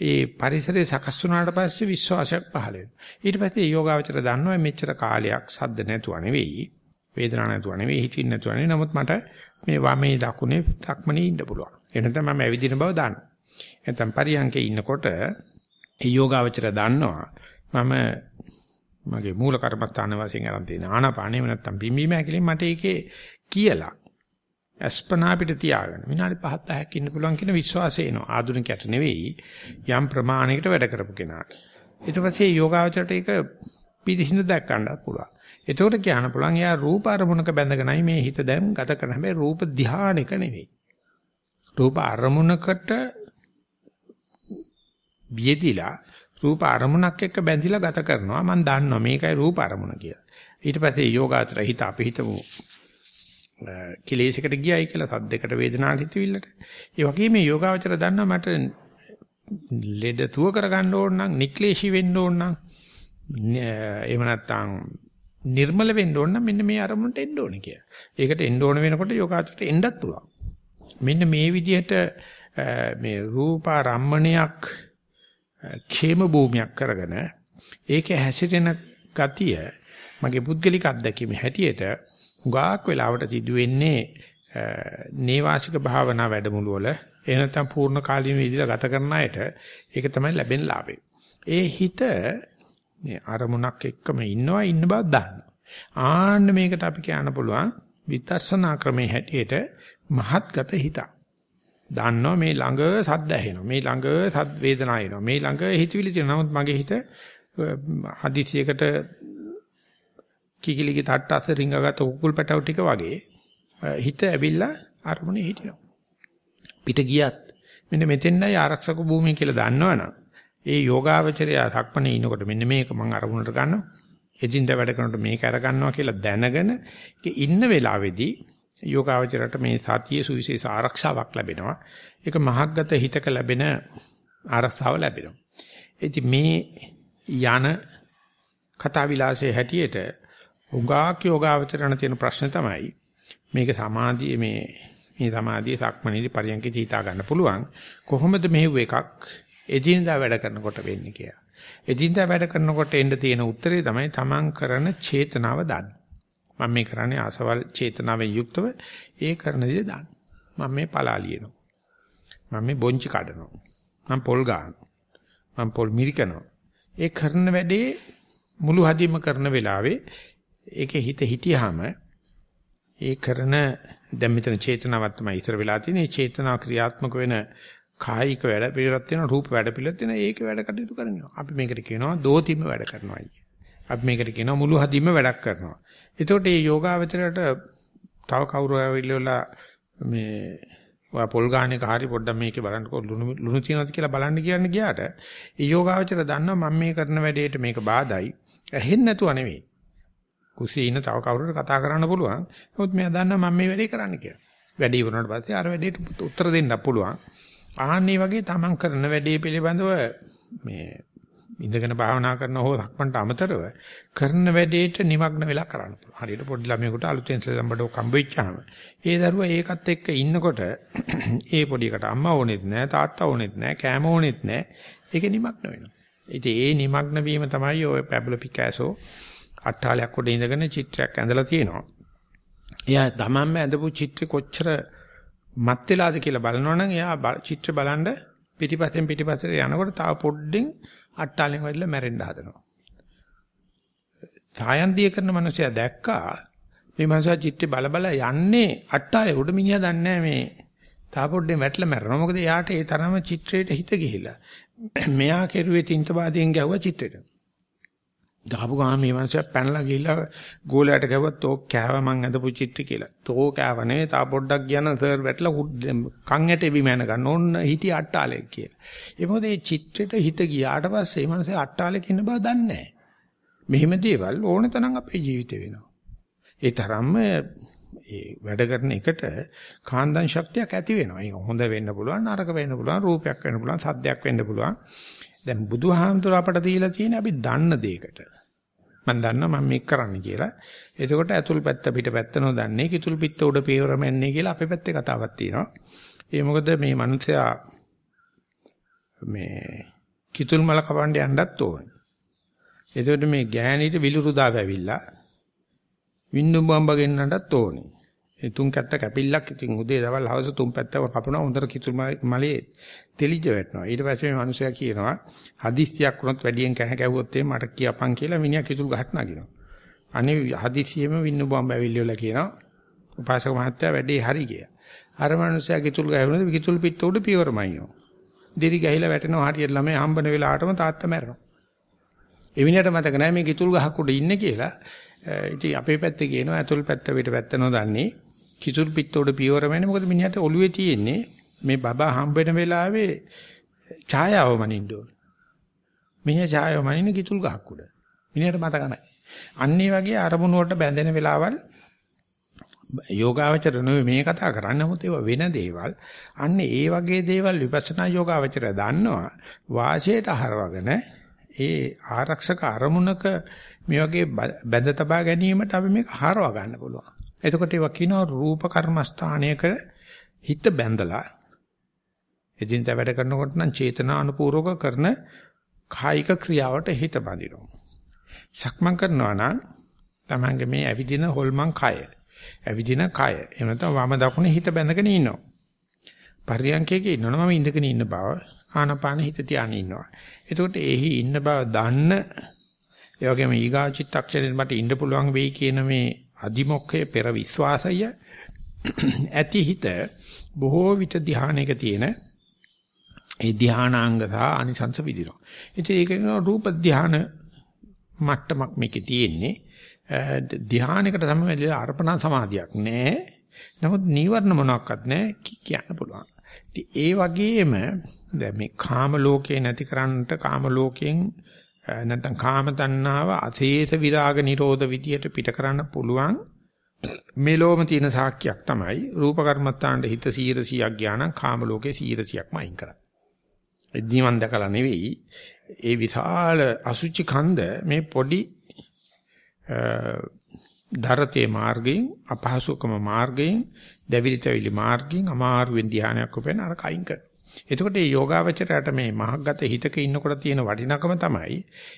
ඒ පරිසරය සකස් වුණාට පස්සේ විශ්වාසයක් පහළ වෙනවා. ඊට පස්සේ යෝගාවචර දන්නවා මෙච්චර කාලයක් සද්ද නැතුව නෙවෙයි. වේදනාවක් නැතුව නෙවෙයි හිතින් නැතුව නෙවෙයි. නමුත් මට මේ වමේ දකුණේ සක්මනේ ඉන්න පුළුවන්. එනතම මම ඇවිදින බව දන්නවා. නැත්නම් පරියන්කේ ඉන්නකොට ඒ යෝගාවචර දන්නවා මම මගේ මූල කර්මස්ථාන වශයෙන් අරන් තියෙන ආනාපානෙම නැත්තම් බිම්බීම හැකලින් මට ඒකේ කියලා අස්පනා පිට තියාගන්න විනාඩි 5ක් 10ක් ඉන්න පුළුවන් කියන විශ්වාසය එනවා. ආධුනිකයට නෙවෙයි යම් ප්‍රමාණයකට වැඩ කරපු කෙනාට. ඊට පස්සේ යෝගාවචරයට ඒක පිළිසිඳ දක්වන්නත් පුළුවන්. එතකොට කියන්න පුළුවන් එයා රූප අරමුණක බැඳගෙනයි මේ හිත දැන් ගත කරන හැබැයි රූප ධානයක නෙවෙයි රූප අරමුණකට වියදිලා රූප අරමුණක් එක්ක බැඳිලා ගත කරනවා මම දන්නවා මේකයි රූප අරමුණ කියලා. ඊට පස්සේ යෝගාචර හිත අපි හිතමු කිලේශයකට ගියයි කියලා සද්දයකට වේදනාවට හිතවිල්ලට. ඒ වගේම යෝගාචර දන්නවා මට ලෙඩ තුව කරගන්න ඕන නම් නික්ලේශී වෙන්න ඕන නම් එහෙම නැත්නම් නිර්මල වෙන්න ඕන නම් මෙන්න මේ අරමුණට එන්න ඕනේ කියලා. ඒකට එන්න ඕන වෙනකොට යෝගාචරයට එන්නත් පුළුවන්. මෙන්න මේ විදිහට මේ රූපාරම්මණයක් ക്ഷേම භූමියක් කරගෙන ඒකේ හැසිරෙන ගතිය මගේ පුද්ගලික අත්දැකීම හැටියට උගාක් වෙලාවට සිදු වෙන්නේ නේවාසික භාවනා වැඩමුළු වල එහෙ නැත්නම් පූර්ණ කාලීන විදිහට ගත කරන අයට ඒක තමයි ලැබෙන ලාභය. ඒ හිත මේ අරමුණක් එක්කම ඉන්නවා ඉන්න බව දන්නවා. ආන්න මේකට අපි කියන්න පුළුවන් විදර්ශනා ක්‍රමයේ හැටියට මහත්ගත හිතක්. දන්නවා මේ ළඟ සද්ද ඇහෙනවා. මේ ළඟ සද් වේදනා එනවා. මේ ළඟ හිතවිලි තියෙනවා. නමුත් මගේ හිත හදිසියකට කිකිලිගේ තට්ට අත රිංගගත කුකුල් පැටව ටික වගේ හිත ඇවිල්ලා අරමුණේ හිටිනවා. පිට ගියත් මෙන්න මෙතෙන්යි ආරක්ෂක භූමිය කියලා දන්නවනම් ඒ යෝගාවචරය සක්මණේ ඉනකොට මෙන්න මේක මම අරමුණට ගන්නවා. එදින්ද වැඩ කරනකොට මේක අර ගන්නවා කියලා දැනගෙන ඉන්න වෙලාවේදී යෝගාවචරයට මේ සතිය සුවිශේෂ ආරක්ෂාවක් ලැබෙනවා. ඒක මහග්ගත හිතක ලැබෙන ආරක්ෂාව ලැබෙනවා. ඉතින් මේ යන කතා විලාසයේ හැටියට උගාක් යෝගාවචරණ තියෙන ප්‍රශ්න තමයි මේක සමාධියේ මේ මේ සමාධියේ සක්මනේදී පරියන්කේ තීතා ගන්න පුළුවන් කොහොමද මෙහෙව එකක් එදිනදා වැඩ කරනකොට වෙන්නේ කියලා. එදිනදා වැඩ කරනකොට එන්න තියෙන උත්තරේ තමයි තමන් කරන චේතනාව දන්න. මම මේ කරන්නේ ආසවල් චේතනාවෙන් යුක්තව ඒ කරන දේ දාන්න. මම මේ පලාලියනවා. මම මේ බොංචි කඩනවා. මම පොල් ගන්නවා. මම පොල් මිරිකනවා. ඒ කරන වැඩේ මුළු හදින්ම කරන වෙලාවේ ඒකේ හිත හිටියාම ඒ කරන දැන් මෙතන චේතනාවක් තමයි ඉස්සර වෙලා තියෙන්නේ. චේතනාව ක්‍රියාත්මක වෙන කායික වැඩ පිළිවෙලක් තියෙනවා රූප වැඩ පිළිවෙලක් තියෙනවා ඒක වැඩ කටයුතු කරනවා. අපි මේකට කියනවා දෝතිම වැඩ කරනවා අයියේ. අපි මේකට කියනවා මුළු හදින්ම වැඩක් කරනවා. එතකොට මේ යෝගාවචරයට තව කවුරු ආවිල්ලා මේ ඔය පොල් ගානේක හරි පොඩ්ඩක් මේකේ බලන්නකෝ ලුණු ලුණු තියනවාද කියලා බලන්න කියන්නේ ගියාට ඒ යෝගාවචර දන්නවා මම මේ කරන වැඩේට මේක බාධායි. ඇහෙන්නේ නැතුව නෙවෙයි. කුසියේ ඉන්න තව කවුරුහරි කතා කරන්න පුළුවන්. නමුත් මෙයා දන්නවා මම මේ වැඩේ කරන්න කියලා. වැඩේ වුණාට පස්සේ අර වැඩේට උත්තර දෙන්න පුළුවන්. ආන්නේ වගේ තමන් කරන වැඩේ පිළිබඳව මේ ඉඳගෙන භාවනා කරන හෝ සක්මන්ට අමතරව කරන වැඩේට নিমগ্ন වෙලා කරන්න පුළුවන්. හරියට පොඩි ළමයෙකුට අලුතෙන් සෙල්ලම්බඩ කම්බෙච්චාම ඒ දරුවා ඒකත් එක්ක ඉන්නකොට [CLEARS THROAT] ඒ පොඩි එකට අම්මා ඕනෙත් නැහැ තාත්තා ඕනෙත් නැහැ කෑම ඕනෙත් නැහැ. ඒක নিমগ্ন වෙනවා. ඉතින් ඒ নিমগ্ন වීම තමයි ඔය පැබ්ලෝ පිකාසෝ අට්ටාලයක් උඩ ඉඳගෙන චිත්‍රයක් ඇඳලා තියෙනවා. එයා තමන්ම ඇඳපු චිත්‍රෙ කොච්චර මත් වෙලාද කියලා බලනවනම් එයා චිත්‍ර බලන්න පිටිපස්සෙන් පිටිපස්සට යනකොට තව පොඩ්ඩෙන් අට්ටාලෙන් වැදලා මැරෙන්න හදනවා. සායන්දිය කරන මනුස්සයා දැක්කා මේ මනුස්සයා චිත්තේ බල බල යන්නේ අට්ටාලේ උඩ මිනිහා දන්නේ මේ තාපොඩ්ඩෙන් වැටලා මැරෙනවා. මොකද යාට ඒ තරම චිත්‍රයට හිත ගිහිලා. මෙයා කෙරුවේ තින්තපාදියෙන් ගැහුවා චිත්‍රෙට. ගහපු ගාම මේ මනුස්සයා පැනලා ගිහිල්ලා ගෝලයට ගැවුවත් ඕක කෑව මං අදපු චිත්‍ර කියලා. තෝ කෑව නෙවෙයි තා පොඩ්ඩක් ගියන සර් වැටලා කන් ඇටේ බිමෑන ගන්න ඕන්න හිටි අට්ටාලේ කියලා. ඒ මොකද මේ චිත්‍රෙට හිත ගියාට පස්සේ මේ මනුස්සයා අට්ටාලේ ඉන්න බව දන්නේ නැහැ. මෙහෙම දේවල් ඕන තරම් අපේ ජීවිතේ වෙනවා. ඒ තරම්ම ඒ වැඩ කරන එකට කාන්දන් ශක්තියක් ඇති වෙනවා. ඒක හොඳ වෙන්න පුළුවන්, නරක වෙන්න පුළුවන්, රූපයක් වෙන්න පුළුවන්, සද්දයක් වෙන්න පුළුවන්. දැන් බුදුහාමුදුර අපට දීලා තියෙන අපි දන්න දෙයකට. මම දන්නවා මම මේක කරන්න කියලා. එතකොට ඇතුල් පැත්ත පිට පැත්ත නොදන්නේ කිතුල් පිට උඩ පේවරම යන්නේ කියලා අපේ පැත්තේ කතාවක් තියෙනවා. ඒ මොකද මේ මිනිසයා මේ කිතුල් මල කපන්න යන්නත් ඕනේ. එතකොට මේ ගෑණීට විලුරුදාව ඇවිල්ලා වින්දුම් බම්බ ගෙන්නන්නත් ඕනේ. ඒ තුන් කැත්ත කැපිල්ලක් ඉතින් උදේ දවල් හවස තුන් පැත්තම කපනවා හොඳට කිතුල් මලේ තෙලිජ වැටෙනවා. ඊට පස්සේ මේ මිනිසයා කියනවා හදිස්සියක් වුණොත් වැඩියෙන් කැහ කැවුවොත් එහේ මට කියපන් කියලා මිනිහා කිතුල් ගහට නගිනවා. අනේ හදිස්සියෙම වින්න බම්බ ඇවිල්ලිවලා කියනවා උපාසක මහත්තයා වැඩේ හරි කියලා. අර මිනිසයා කිතුල් ගහනොත් කිතුල් පිට උඩ පියවරමයියෝ. දිරි ගහිලා වැටෙනවා හරියට ළමයි හම්බන වෙලාවටම තාත්තා මැරෙනවා. එවිනට මතක නැහැ මේ කිතුල් ගහක් උඩ ඉන්නේ කියලා. ඉතින් අපේ පැත්තේ කියනවා ඇතුල් පැත්ත පිට පැත්ත නොදන්නේ කිතුල් පිට උඩ පියවරමයිනේ මොකද මිනිහට ඔළුවේ තියෙන්නේ මේ බබා හම්බ වෙන වෙලාවේ ඡායාව මනින්න ඕන. මිනිහා ඡායාව මනින්න කිතුල් ගහක් උඩ. මිනිහට මතක නැහැ. අන්න ඒ වගේ අරමුණු වලට බැඳෙන වෙලාවල් යෝගාවචර නෙවෙයි මේ කතා කරන්නේ නමුත් ඒවා වෙන දේවල්. අන්න ඒ වගේ දේවල් විපස්සනා යෝගාවචරය දන්නවා. වාසියට හරවගෙන ඒ ආරක්ෂක අරමුණක මේ වගේ බැඳ තබා ගැනීමට අපි මේක හරව ගන්න පුළුවන්. එතකොට ඒවා කියනවා රූප කර්මස්ථානයක හිත බැඳලා එදිනදා වැඩ කරනකොට නම් චේතනානුපූර්වක කරන කායික ක්‍රියාවට හිත බඳිනවා. සක්මන් කරනවා නම් තමංගේ මේ ඇවිදින හොල්මන් කය. ඇවිදින කය. එහෙම නැත්නම් වම දකුණේ හිත බැඳගෙන ඉන්නවා. පරියන්කයක ඉන්නවනම් මම ඉඳගෙන ඉන්න බව ආනපාන හිත තියාගෙන ඉන්නවා. එතකොට එහි ඉන්න බව දන්න ඒ වගේම ඊගා චිත්තක්ෂණයට මට ඉන්න පුළුවන් වෙයි කියන මේ අදිමොක්ඛය පෙර විශ්වාසය ඇති හිත බොහෝ විට ධානයක තියෙන ඒ ධානාංග සහ අනිසංස විදිනවා. ඉතින් ඒක රූප ධාන මට්ටමක් මේකේ තියෙන්නේ. ධානයකට තමයි අර්පණ සමාධියක් නෑ. නමුත් නීවරණ මොනක්වත් නෑ කියන්න පුළුවන්. ඉතින් ඒ වගේම දැන් මේ කාම ලෝකේ නැති කරන්නට කාම ලෝකයෙන් නැත්නම් කාම තණ්හාව අසේත විරාග නිරෝධ විදියට පිට කරන්න පුළුවන් මෙලොවම තියෙන සාක්කයක් තමයි රූප කර්මත්තාන්ට හිත 100ක් ඥානං කාම ලෝකේ 100ක්ම අයින් කරන්නේ. එද්දීමන් දැකලා නෙවෙයි ඒ විශාල අසුචි කන්ද මේ පොඩි ධරතේ මාර්ගයෙන් අපහසුකම මාර්ගයෙන් දෙවිලිතවිලි මාර්ගයෙන් අමාරුවෙන් ධානයක් උපෙන අර කයින් කරනවා. එතකොට මේ යෝගාවචරයට මේ මහග්ගත හිතක ඉන්නකොට තියෙන වටිනකම තමයි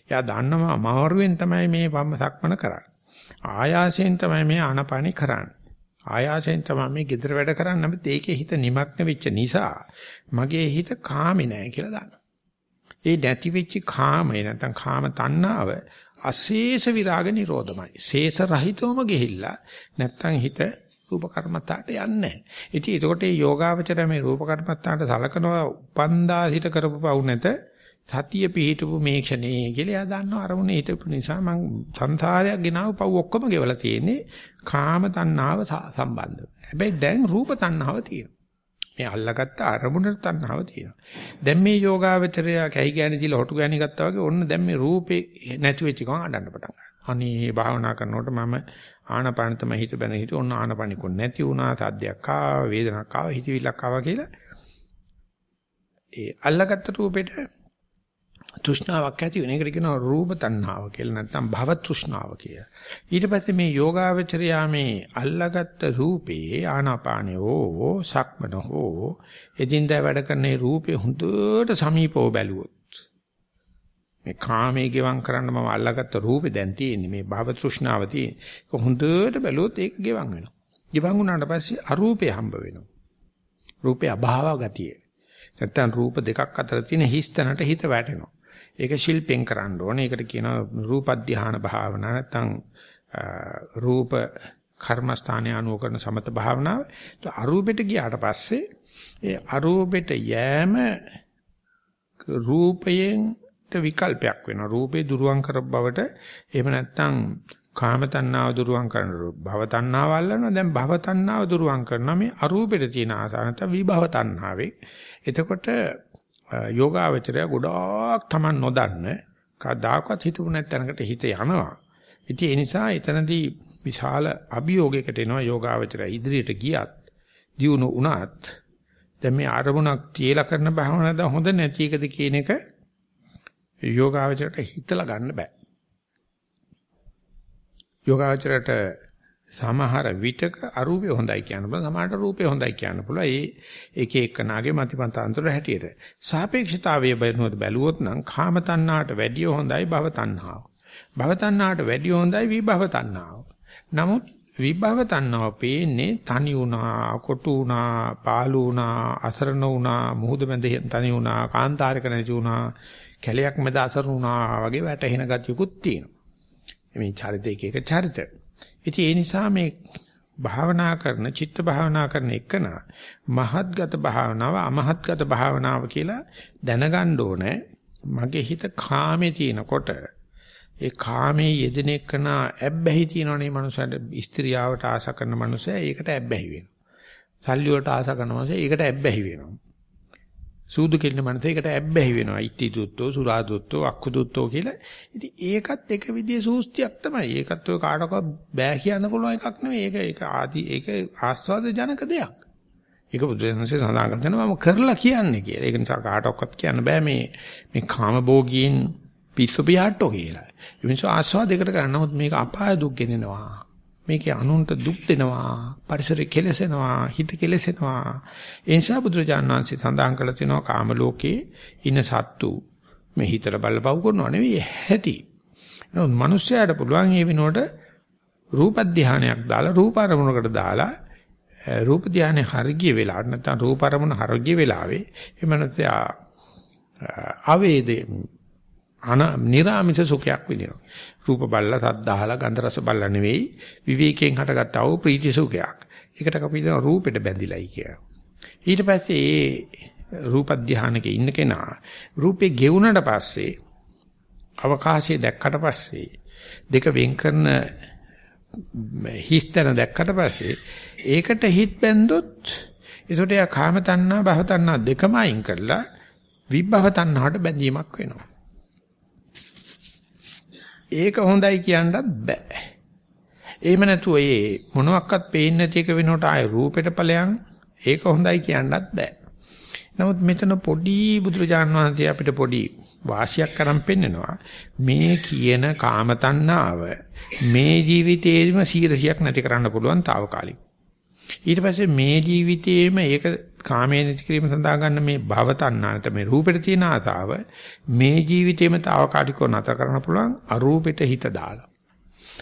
එයා දන්නවා අමාරුවෙන් තමයි මේ වම් සක්මන කරන්නේ. ආයාසයෙන් තමයි මේ ආනපානි කරන්නේ. ආයාසයෙන් තමයි මේ gedara වැඩ කරන්නේ. නමුත් ඒකේ හිත නිමක්න වෙච්ච නිසා මගේ හිත කාමේ නැහැ කියලා දන්නවා. ඒ නැති වෙච්ච කාමය නැත්නම් කාම තණ්හාව අශේෂ විරාග නිරෝධමයි. ශේෂ රහිතවම ගිහිල්ලා නැත්නම් හිත රූප කර්මත්තාට යන්නේ නැහැ. ඉතින් ඒකට මේ යෝගාවචර මේ රූප කර්මත්තාට සලකනවා උපන්දා හිත කරපු පවු නැත සතිය පිහිටපු මේ ක්ෂණේ කියලා එයා දන්නවා අරමුණේ හිටපු නිසා මං සංසාරයක් ගෙනාව පව් ඔක්කොම ගෙවලා තියෙන්නේ කාම තණ්හාව සම්බන්ධව. හැබැයි දැන් රූප තණ්හාව තියෙනවා. මේ අල්ලගත්ත අරමුණට තණ්හාව තියෙනවා. දැන් මේ යෝගාවචරය කැහි ගෑණි දීලා හොටු ගෑණි ගත්තා වගේ ඔන්න දැන් මේ රූපේ නැති වෙච්ච ගමන් අඬන්න පටන් ගන්නවා. අනේ භාවනා කරනකොට මම ආනපන තමයි හිත බැඳ හිට ඔන්න ආනපනිකො නැති වුණා සද්දයක් ආවා වේදනාවක් ආවා හිතවිල්ලක් ආවා කියලා ඒ අල්ලගත්ත රූපෙට තෘෂ්ණාවක් ඇති වෙන එකට කියනවා රූප තණ්හාව කියලා නැත්නම් භව තෘෂ්ණාව කියලා. ඊට පස්සේ මේ යෝගාවචරයා මේ අල්ලාගත්ත රූපේ ආනාපානයෝ සක්මනෝ එදින්දා වැඩ කරන රූපේ හොඳට සමීපව බැලුවොත් මේ කාමයේ ගෙවම් කරන්න මම අල්ලාගත්ත රූපේ දැන් තියෙන්නේ මේ භව තෘෂ්ණාව තියෙන. ඒක හොඳට බැලුවොත් ඒක ගෙවම් වෙනවා. ගෙවම් වුණාට පස්සේ අරූපේ හම්බ වෙනවා. රූපේ අභාව ගතිය. නැත්තම් රූප දෙකක් අතර තියෙන හිස්තැනට හිත වැටෙනවා. ඒක ශිල්පෙන් කරන්න ඕනේ. ඒකට කියනවා රූප ධානා භාවනා නැත්නම් රූප කර්මස්ථානයේ අනුව කරන සමත භාවනාව. අරූපෙට ගියාට පස්සේ ඒ අරූපෙට යෑම රූපයෙන් විකල්පයක් වෙනවා. රූපේ දුරුවන් කර බවට එහෙම නැත්නම් කාම තණ්හාව දුරුවන් කරන භව තණ්හාව අල්ලනවා. දැන් භව තණ්හාව දුරුවන් කරනවා මේ අරූපෙට තියෙන ආසාව නැත්නම් විභව තණ්හාවේ. එතකොට යෝගාවචරය ගොඩාක් Taman නොදන්න කදාකවත් හිතුව නැත්නම්කට හිත යනවා. ඉතින් ඒ නිසා එතනදී විශාල අභියෝගයකට එනවා යෝගාවචරය ඉදිරියට ගියත් දියුණු වුණත් දැන් මේ ආරමුණක් තියලා කරන භාවනාවද හොඳ නැති එකද කියන එක යෝගාවචරයට හිතලා ගන්න බෑ. යෝගාවචරයට සමහර විටක අරූපේ හොඳයි කියන්න පුළුවන් සමහරට රූපේ හොඳයි කියන්න පුළුවන්. ඒ එක එකනාගේ මතිමතාන්තර හැටියට. සාපේක්ෂතාවයේ බලනකොට බැලුවොත් නම් කාම තණ්හාට වැඩිය හොඳයි භව තණ්හාව. භව තණ්හාට වැඩිය හොඳයි විභව තණ්හාව. නමුත් විභව තණ්හාව පේන්නේ තනි වුණා, කොටු වුණා, පාළු වුණා, අසරණ වුණා, මුහුද මැද තනි වුණා, කාන්තාරක නැති වුණා, කැලයක් මැද අසරණ වුණා වගේ වැටහෙන ගතියකුත් තියෙනවා. මේ චරිත එක එක චරිත. ඉතින් ඒ නිසා මේ භාවනා කරන චිත්ත භාවනා කරන එකන මහත්ගත භාවනාව අමහත්ගත භාවනාව කියලා දැනගන්න ඕනේ. මගේ හිත කාමේ තියෙනකොට ඒ කාමයේ යෙදෙන එකන ඇබ්බැහි තියෙනවනේ මනුස්සයට ස්ත්‍රියාවට ආස කරන මනුස්සයා ඒකට ඇබ්බැහි වෙනවා. සල්ලි වලට ආස කරන මනුස්සයා ඒකට ඇබ්බැහි වෙනවා. සූදු කෙලින මනසේකට ඇබ්බැහි වෙනවා. ඉත්ති දුත්තෝ, සුරා දුත්තෝ, අක්කු දුත්තෝ කියලා. ඉතින් ඒකත් එක විදිහේ සූස්තියක් තමයි. ඒකත් ඔය කාටවත් බෑ කියන්න පුළුවන් එකක් නෙවෙයි. ඒක ඒක ආදි ඒක ආස්වාද ජනක දෙයක්. ඒක බුදුරජාණන්සේ සඳහන් කරනවා මම කරලා කියන්නේ කියලා. ඒක නිසා කාටවත් කියන්න බෑ මේ මේ කාමභෝගීන් පිස්සු පියාට්ටෝ කියලා. ඒ නිසා ආස්වාදයකට කරන නමුත් මේක අපාය දුක් ගෙනෙනවා. මේකේ අනුන්ට දුක් දෙනවා පරිසරය කෙලසෙනවා හිත කෙලසෙනවා. ඒ නිසා බුදුරජාණන් වහන්සේ සඳහන් කළ තිනවා කාම ලෝකේ ඉන්න සත්තු මේ හිතට බලපව් කරනව නෙවෙයි හැටි නමුත් මිනිස්යාට පුළුවන් ඒ විනෝඩ රූප ධානයක් දාලා රූප අරමුණකට දාලා රූප ධානයේ හරගිය වෙලාවට නැත්නම් රූප අරමුණ හරගිය වෙලාවේ ඒ මනසයා අවේදේ අන නිර්ාමිෂ සුඛයක් විඳිනවා. රූප බල්ලා සද්ද අහලා ගන්ධ රස බල්ලා නෙවෙයි විවේකයෙන් හටගත්ත ආ වූ ප්‍රීති සුඛයක්. ඒකට අපි කියන රූපෙට බැඳිලයි කියලා. ඊට පස්සේ ඒ රූප ධානයක ඉන්න කෙනා රූපේ ගෙවුනට පස්සේ අවකාශය දැක්කට පස්සේ දෙක වෙන් කරන හිස්තන දැක්කට පස්සේ ඒකට හිත බැන්දොත් ඒසොට යා කාම තණ්හා භව තණ්හා දෙකම අයින් කරලා විභව තණ්හාට බැඳීමක් වෙනවා. ඒක හොඳයි කියන්නත් බෑ. එහෙම නැතුව ඒ මොනවත් පේන්නේ නැති එක වෙනකොට ආය රූපෙට ඵලයන් ඒක හොඳයි කියන්නත් බෑ. නමුත් මෙතන පොඩි බුදුරජාන් වහන්සේ අපිට පොඩි වාසියක් කරන් පෙන්නනවා මේ කියන කාම තණ්හාව මේ ජීවිතේෙම 100ක් නැති කරන්න පුළුවන් తాවකාලික. ඊට පස්සේ මේ ජීවිතේෙම ඒක කාමයේ නැති කිරීම සඳහා ගන්න මේ භව තණ්හා නැත්නම් මේ රූපෙට තියෙන ආතාව මේ ජීවිතේම తాවකාලිකව නැතර කරන්න පුළුවන් අරූපෙට හිත දාලා.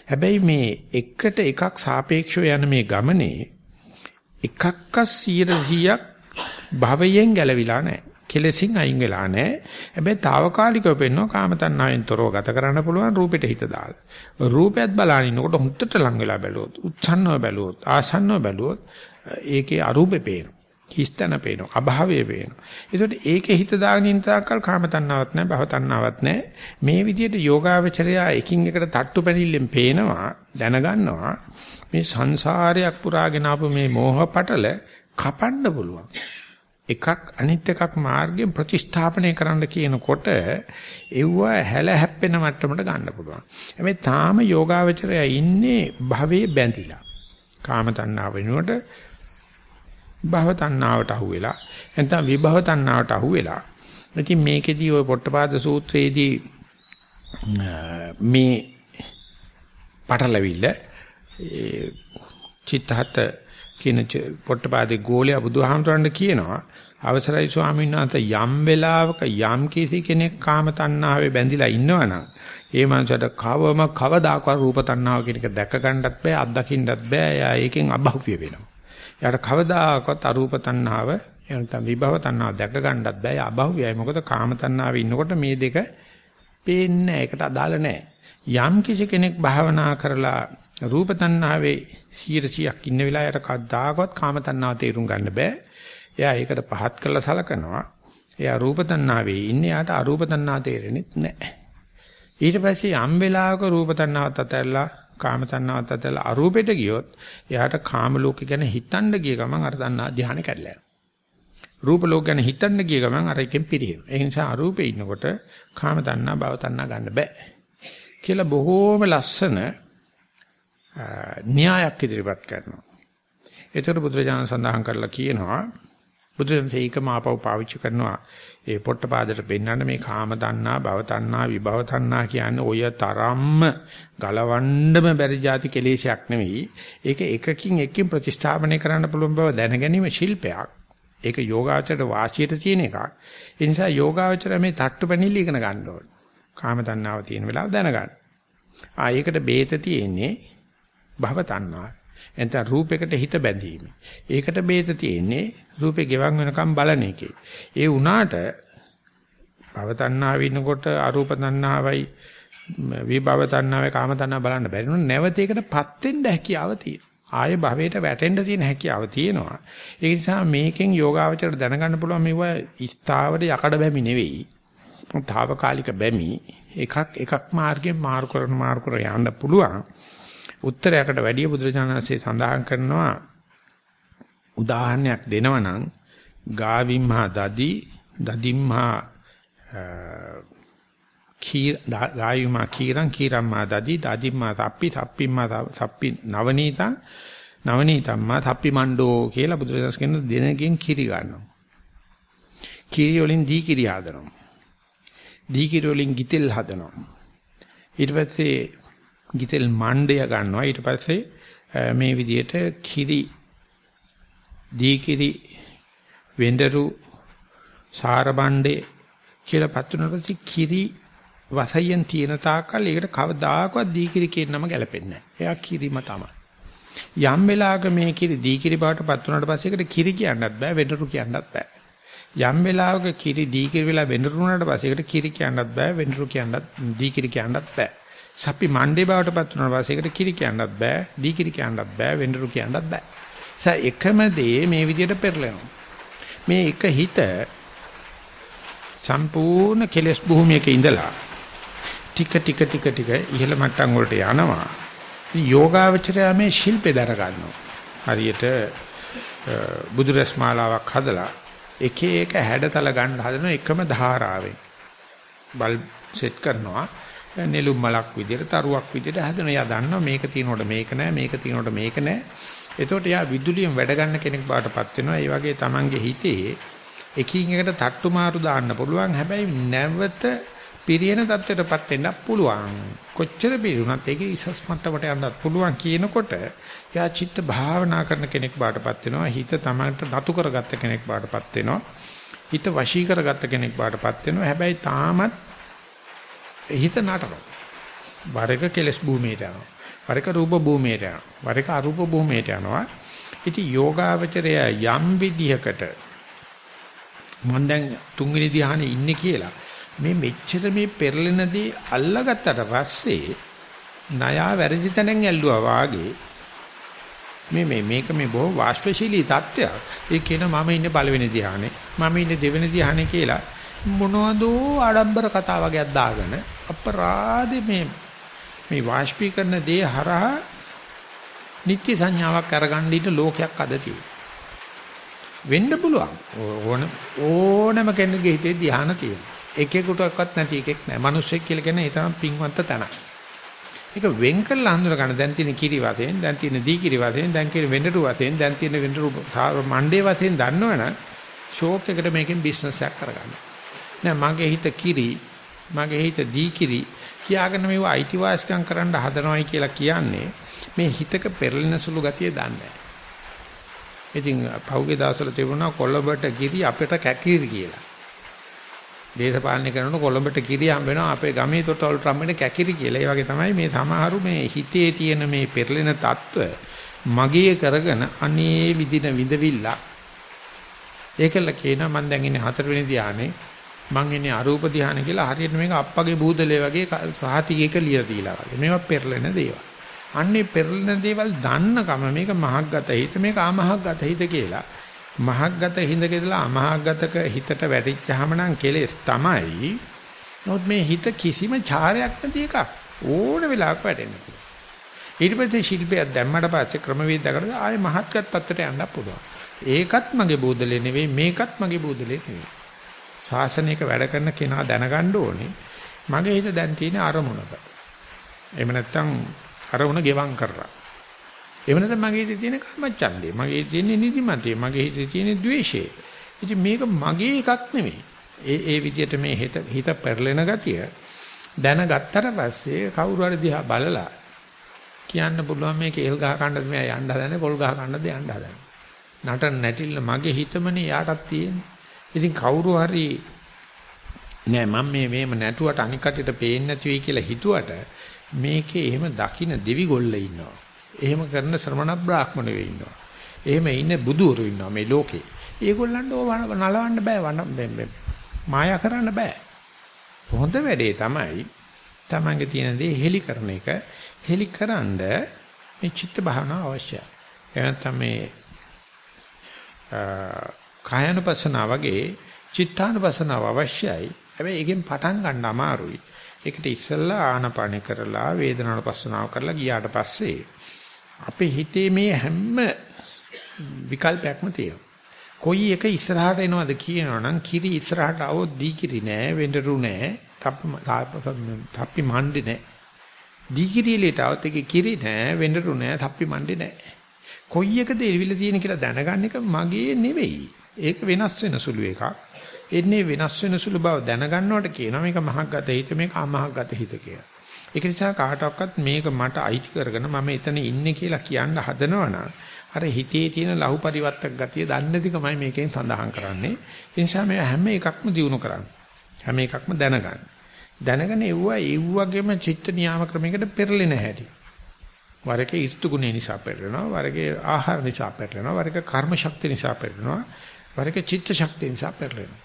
හැබැයි මේ එකට එකක් සාපේක්ෂව යන මේ ගමනේ එකක්ක 100ක් භවයෙන් ගැලවිලා නැහැ. කෙලෙසින් අයින් වෙලා නැහැ. හැබැයි తాවකාලිකව පෙන්වන කාම තණ්හාවෙන් තොරව ගත කරන්න පුළුවන් රූපෙට හිත දාලා. රූපයත් බලන ඉන්නකොට හුත්තට ලං වෙලා බැලුවොත්, උච්ඡන්නව බැලුවොත්, ආසන්නව බැලුවොත් ඒකේ අරූපේ පේනවා. හිස්තන පේනවා. අභාවය පේනවා. ඒකට ඒකේ හිත දාගෙන ඉන්න තාක්කල් කාම තණ්හාවක් නැහැ, භව තණ්හාවක් නැහැ. මේ විදිහට යෝගාවචරයා එකින් එකට තට්ටු පැනිල්ලෙන් පේනවා, දැනගන්නවා. මේ සංසාරයක් පුරාගෙන ආපු මේ මෝහ පටල කපන්න පුළුවන්. එකක් අනිත් එකක් මාර්ගයෙන් ප්‍රතිස්ථාපනය කරන්න කියනකොට එව්ව හැල හැප්පෙන මට්ටමට ගන්න පුළුවන්. හැබැයි තාම යෝගාවචරය ඉන්නේ භවයේ බැඳිලා. කාම තණ්හාව වෙනුවට භව තණ්හාවට අහු වෙලා නැත්නම් විභව තණ්හාවට අහු වෙලා. ඉතින් මේකෙදී ওই පොට්ටපාද සූත්‍රයේදී මේ පටලවිල්ල චිත්තහත කියන පොට්ටපාදේ ගෝලයා බුදුහාමතුරන්ට කියනවා අවසරයි ස්වාමීන් වහන්සේ යම් වෙලාවක යම් කිසි කෙනෙක් කාම තණ්හාවේ බැඳිලා ඉන්නවනම් ඒ මනසට කවම කවදාකවත් රූප තණ්හාව කියන එක දැක ගන්නත් බෑ අත්දකින්නත් බෑ. එයා ඒකෙන් අභෞවිය වෙනවා. එයාට කවදාකවත් අරූප තණ්හාව එනතම් විභව තණ්හාව දැක ගන්නත් බෑ. අභෞවියයි මොකද කාම තණ්හාවේ ඉන්නකොට මේ දෙක පේන්නේ ඒකට අදාළ නැහැ යම් කිසි කෙනෙක් භාවනා කරලා රූප තණ්හාවේ 100ක් ඉන්න වෙලාවට කවදාකවත් කාම තණ්හාව තේරුම් ගන්න බෑ. එයා ඒකට පහත් කරලා සලකනවා. එයා රූප තණ්හාවේ ඉන්නේ. යාට අරූප තණ්හා තේරෙන්නේ නැහැ. ඊට පස්සේ යම් වෙලාවක රූප තණ්හාවත් අතහැරලා කාම තණ්හාවත් අතහැරලා අරූපෙට ගියොත් එයාට කාම ලෝකේ ගැන හිතන්න ගිය ගමන් අර තණ්හා ධානය කැඩලා යනවා. රූප ලෝක ගැන හිතන්න ගිය ගමන් අර එකෙන් පිරිහෙනවා. ඒ නිසා අරූපේ ඉන්නකොට කාම තණ්හා භව තණ්හා ගන්න බෑ. කියලා බොහෝම ලස්සන න්‍යායක් ඉදිරිපත් කරනවා. ඒතර බුදුරජාණන් සඳහන් කරලා කියනවා බුදුරජාණන් ඒකම ආපහු පාවිච්චි කරනවා. ඒ පොට්ටපාදයට පෙන්වන්න මේ කාම තණ්හා භව තණ්හා විභව තණ්හා කියන්නේ ඔය තරම්ම ගලවන්නම බැරි જાති කෙලෙසයක් නෙවෙයි. ඒක එකකින් එකකින් ප්‍රතිස්ථාපනය කරන්න පුළුවන් බව දැනගැනීම ශිල්පයක්. ඒක යෝගාචරයට වාසියට තියෙන එකක්. ඒ නිසා යෝගාචරය මේ තට්ටු පැනිල්ල ඉගෙන ගන්න ඕනේ. කාම තණ්හාව තියෙන වෙලාව දැනගන්න. ආ ඒකට බේත තියෙන්නේ භව තණ්හා එතන රූපයකට හිත බැඳීම. ඒකට බේත තියෙන්නේ රූපේ ගෙවන් වෙනකම් බලන එකේ. ඒ වුණාට භව තණ්හාව ඉන්නකොට අරූප තණ්හාවයි විභව තණ්හාවයි කාම තණ්හාව බලන්න බැරි නෝ නැවත ඒකටපත් වෙන්න හැකියාව තියෙනවා. ආය භවයට වැටෙන්න තියෙන හැකියාව තියෙනවා. ඒ නිසා මේකෙන් යෝගාවචර දැනගන්න පුළුවන් මේවා ස්ථාවර යකඩ බැමි නෙවෙයි. තාවකාලික බැමි එකක් එකක් මාර්ගයෙන් මාරු කරන මාරු කර යන්න පුළුවන්. උත්තරයකට වැඩිය බුදුරජාණන්සේ සඳහන් කරනවා උදාහරණයක් දෙනවනම් ගාවිම්හා දදි දදිම්හා කී ගායුමා කීරං කීරම්මා දදි දදිම්මා තප්පි තප්පිම්මා තප්පි නවනීතා නවනීතම්මා තප්පි මණ්ඩෝ කියලා බුදුරජාණන් කියන දෙනකින් කිරි ගන්නවා. කිරි වලින් දී කිරි හදනවා. දී කිරි වලින් ගිතෙල් හදනවා. ඊට පස්සේ ගිතෙල් මණ්ඩය ගන්නවා. ඊට පස්සේ මේ විදිහට කිරි දී කිරි වෙඬරු සාර බණ්ඩේ කියලා පත් වුණාට පස්සේ කිරි වසයෙන් තියෙන තාක්කල් ඒකට කවදාකවත් දීකිරි කියන නම ගැලපෙන්නේ නැහැ. එයා කිරිම තමයි. යම් වෙලාවක මේ කිරි දීකිරි බවට පත් වුණාට පස්සේ ඒකට කිරි කියන්නත් බෑ වෙඬරු කියන්නත් බෑ. යම් වෙලාවක කිරි දීකිරි වෙලා වෙඬරු වුණාට පස්සේ ඒකට කිරි කියන්නත් බෑ වෙඬරු කියන්නත් දීකිරි කියන්නත් බෑ. සප්පි මණ්ඩේ බවට පත් වුණාට පස්සේ ඒකට කිරි කියන්නත් බෑ දීකිරි කියන්නත් බෑ වෙඬරු කියන්නත් බෑ. සා එකම දේ මේ විදිහට පෙරලෙනවා. මේ එක හිත සම්පූර්ණ කෙලෙස් භූමියක ඉඳලා ටික ටික ටික ටික ඉහළ මට්ටම් වලට යනවා. යෝගාවචරය මේ ශිල්පේ දර ගන්නවා. හරියට බුදුරස් මාලාවක් හදලා එක එක හැඩතල ගන්න හදන එකම ධාරාවෙන් බල් සෙට් කරනවා. නෙළුම් මලක් විදිහට තරුවක් විදිහට හදන. එයා දන්නවා මේක තියෙනකොට මේක නෑ මේක තියෙනකොට මේක නෑ. එතකොට එයා විදුලියෙන් වැඩ ගන්න කෙනෙක් බාටපත් වෙනවා. ඒ වගේ Tamange හිතේ එකින් එකට තට්ටු මාරු දාන්න පුළුවන්. හැබැයි නැවත පිරියන தත්ත්වයටපත් වෙන්න පුළුවන්. කොච්චර පිරුණත් ඒකේ ඉසස් මට්ටමට යන්නත් පුළුවන් කියනකොට යා චිත්ත භාවනා කරන කෙනෙක් බාටපත් වෙනවා. හිත තමන්ට නතු කරගත්ත කෙනෙක් බාටපත් වෙනවා. හිත වශී කරගත්ත කෙනෙක් බාටපත් වෙනවා. හැබැයි තාමත් හිත නටනවා. වරක කෙලස් භූමියට යනවා. වරක රූප භූමියට යනවා. වරක අරූප භූමියට යනවා. ඉතින් යෝගාවචරය යම් විදිහකට මම දැන් තුන්වෙනි ධ්‍යානෙ ඉන්නේ කියලා මේ මෙච්චර මේ පෙරලෙනදී අල්ලගත්තට පස්සේ ණයා වැරදි තැනෙන් ඇල්ලුවා වාගේ මේ මේ මේක මේ බොහෝ වාෂ්පශීලී තත්ත්වයක්. ඒ කියන මම ඉන්නේ පළවෙනි ධ්‍යානෙ. මම ඉන්නේ දෙවෙනි ධ්‍යානෙ කියලා මොනවද ආඩම්බර කතා වගේක් දාගෙන අපරාධේ මේ මේ වාෂ්පීකරණ දේ හරහා නිත්‍ය සංඥාවක් අරගන්න ඉන්න ලෝකයක් අද වෙන්න පුළුවන් ඕන ඕනම කෙනෙකුගේ හිතේ ධ්‍යාන තියෙනවා එකෙකුටවත් නැති එකෙක් නෑ. මිනිස්සෙක් කියලා කියන්නේ ඒ තරම් පිංවන්ත තැනක්. ඒක වෙන් කරලා හඳුන ගන්න. දැන් තියෙන කිරි වතෙන්, දැන් තියෙන දී කිරි වතෙන්, දැන් කියන වෙඬරු වතෙන්, දැන් තියෙන වෙඬරු මණ්ඩේ වතෙන් දන්නවනම් ෂෝක් එකට මේකෙන් බිස්නස් එකක් කරගන්න. නෑ මගේ හිත කිරි, මගේ හිත දීකිරි කියාගෙන මේව අයිතිවාසිකම් කරන්න හදනවයි කියලා කියන්නේ මේ හිතක පෙරලෙන සුළු ගතිය දන්නේ ඉතින් පහුගිය දවස්වල තිබුණා කොළඹට කිරි අපිට කැකිරි කියලා. දේශපාලනය කරනකොට කොළඹට කිරි හම්බ වෙනවා අපේ ගමේ තොටවල් රම්බෙන කැකිරි කියලා. ඒ වගේ තමයි මේ සමහරු මේ හිතේ තියෙන මේ පෙරලෙන తত্ত্ব මගිය කරගෙන අනේ විදින විඳවිල්ල. ඒකල කියනවා මම දැන් ඉන්නේ හතරවෙනි ධානයේ මං ඉන්නේ අරූප ධානය කියලා හරියට මේක අප්පගේ බූදලේ වගේ සහතිකයක ලියලා තියලා වගේ. මේවා පෙරලෙන දේවල්. අන්නේ පෙරලෙන දේවල් දන්නකම මේක මහග්ගත හිත මේක අමහග්ගත හිත කියලා මහග්ගත හිඳකදලා අමහග්ගතක හිතට වැටිච්චාම නම් කෙලෙස් තමයි. නමුත් මේ හිත කිසිම චාරයක් නැති එකක්. ඕන වෙලාවක වැටෙන්න පුළුවන්. ඊට පස්සේ ශිල්පයක් දැම්මට පස්සේ ක්‍රමවේද දකට ආයේ මහත්ගත තත්ත්වයට යන්න පුළුවන්. ඒකත් මගේ බෝධලේ නෙවෙයි මේකත් මගේ බෝධලේ නෙවෙයි. ශාසනයක වැඩ කරන කෙනා දැනගන්න ඕනේ මගේ හිත දැන් තියෙන අරමුණක. එහෙම නැත්නම් අරමුණ ගෙවම් කරලා. එහෙම නැත්නම් මගේ හිතේ තියෙන කාමච්ඡන්දේ, මගේ හිතේ තියෙන නිදිමතේ, මගේ හිතේ තියෙන ද්වේෂය. ඉතින් මේක මගේ එකක් නෙමෙයි. ඒ ඒ විදිහට මේ හිත හිත පෙරලෙන ගතිය දැනගත්තට පස්සේ කවුරු හරි දිහා බලලා කියන්න පුළුවන් මේ කේල් ගහ කන්නද මේ යන්න හදන්නේ පොල් ගහ කන්නද යන්න හදන්නේ. නටන නැටිල්ල මගේ හිතමනේ යාටත් තියෙන්නේ. ඉතින් කවුරු හරි නෑ මම මේ මේම නැටුවට අනික් කටට පේන්නේ නැති වෙයි කියලා හිතුවට මේකේ එහෙම දකින්න දෙවි ගොල්ල ඉන්නවා. එහෙම කරන ශ්‍රමණ බ්‍රාහ්මණයෝ ඉන්නවා. එහෙම ඉන්න බුදුවරු ඉන්නවා මේ ලෝකේ. ඒගොල්ලන්ට ඕව නලවන්න බෑ මායා කරන්න බෑ. හොඳ වැඩේ තමයි තමන්ගේ තියෙන දේ හෙලි කරන එක. හෙලි කරන්ඩ මේ චිත්ත භාවනාව අවශ්‍යයි. එහෙනම් මේ කායानुපස්සනාව වගේ චිත්තානුපස්සනාව අවශ්‍යයි. හැබැයි ඒකෙන් පටන් ගන්න අමාරුයි. ඒකට ඉස්සෙල්ලා ආනපන කරලා වේදනානුපස්සනාව කරලා ගියාට පස්සේ අපේ හිතේ මේ හැම විකල්පයක්ම තියෙනවා. කොයි එක ඉස්සරහට එනවද කියනවනම් කිරි ඉස්සරහට આવොත් දී කිරි නෑ, වෙඬරු නෑ, තප්පි මණ්ඩි නෑ. දී කිරිලට આવත් එකේ කිරි නෑ, වෙඬරු නෑ, තප්පි මණ්ඩි නෑ. කොයි එකද එවිල තියෙන කියලා දැනගන්න එක මගේ නෙවෙයි. ඒක වෙනස් වෙන සුළු එකක්. එන්නේ වෙනස් වෙන සුළු බව දැනගන්නවට කියනවා මේක මහග්ගත හිත මේක අමහග්ගත හිත කියලා. ඒක නිසා කාටවත් මේක මට අයිති කරගෙන මම එතන ඉන්නේ කියලා කියන්න හදනවනම් අර හිතේ තියෙන ලහු පරිවර්තක ගතිය දන්නේ නැතිකමයි මේකෙන් සඳහන් කරන්නේ. ඒ නිසා මේ හැම එකක්ම දිනු කරන්න. හැම එකක්ම දැනගන්න. දැනගෙන එව්වා ඒ වගේම චිත්ත නියාම ක්‍රමයකට පෙරලෙන හැටි. වරක ඍතු ගුණේ නිසා පෙරලෙනවා, වරක ආහාර නිසා පෙරලෙනවා, වරක කර්ම ශක්තිය නිසා පෙරලෙනවා, වරක චිත්ත ශක්තිය නිසා පෙරලෙනවා.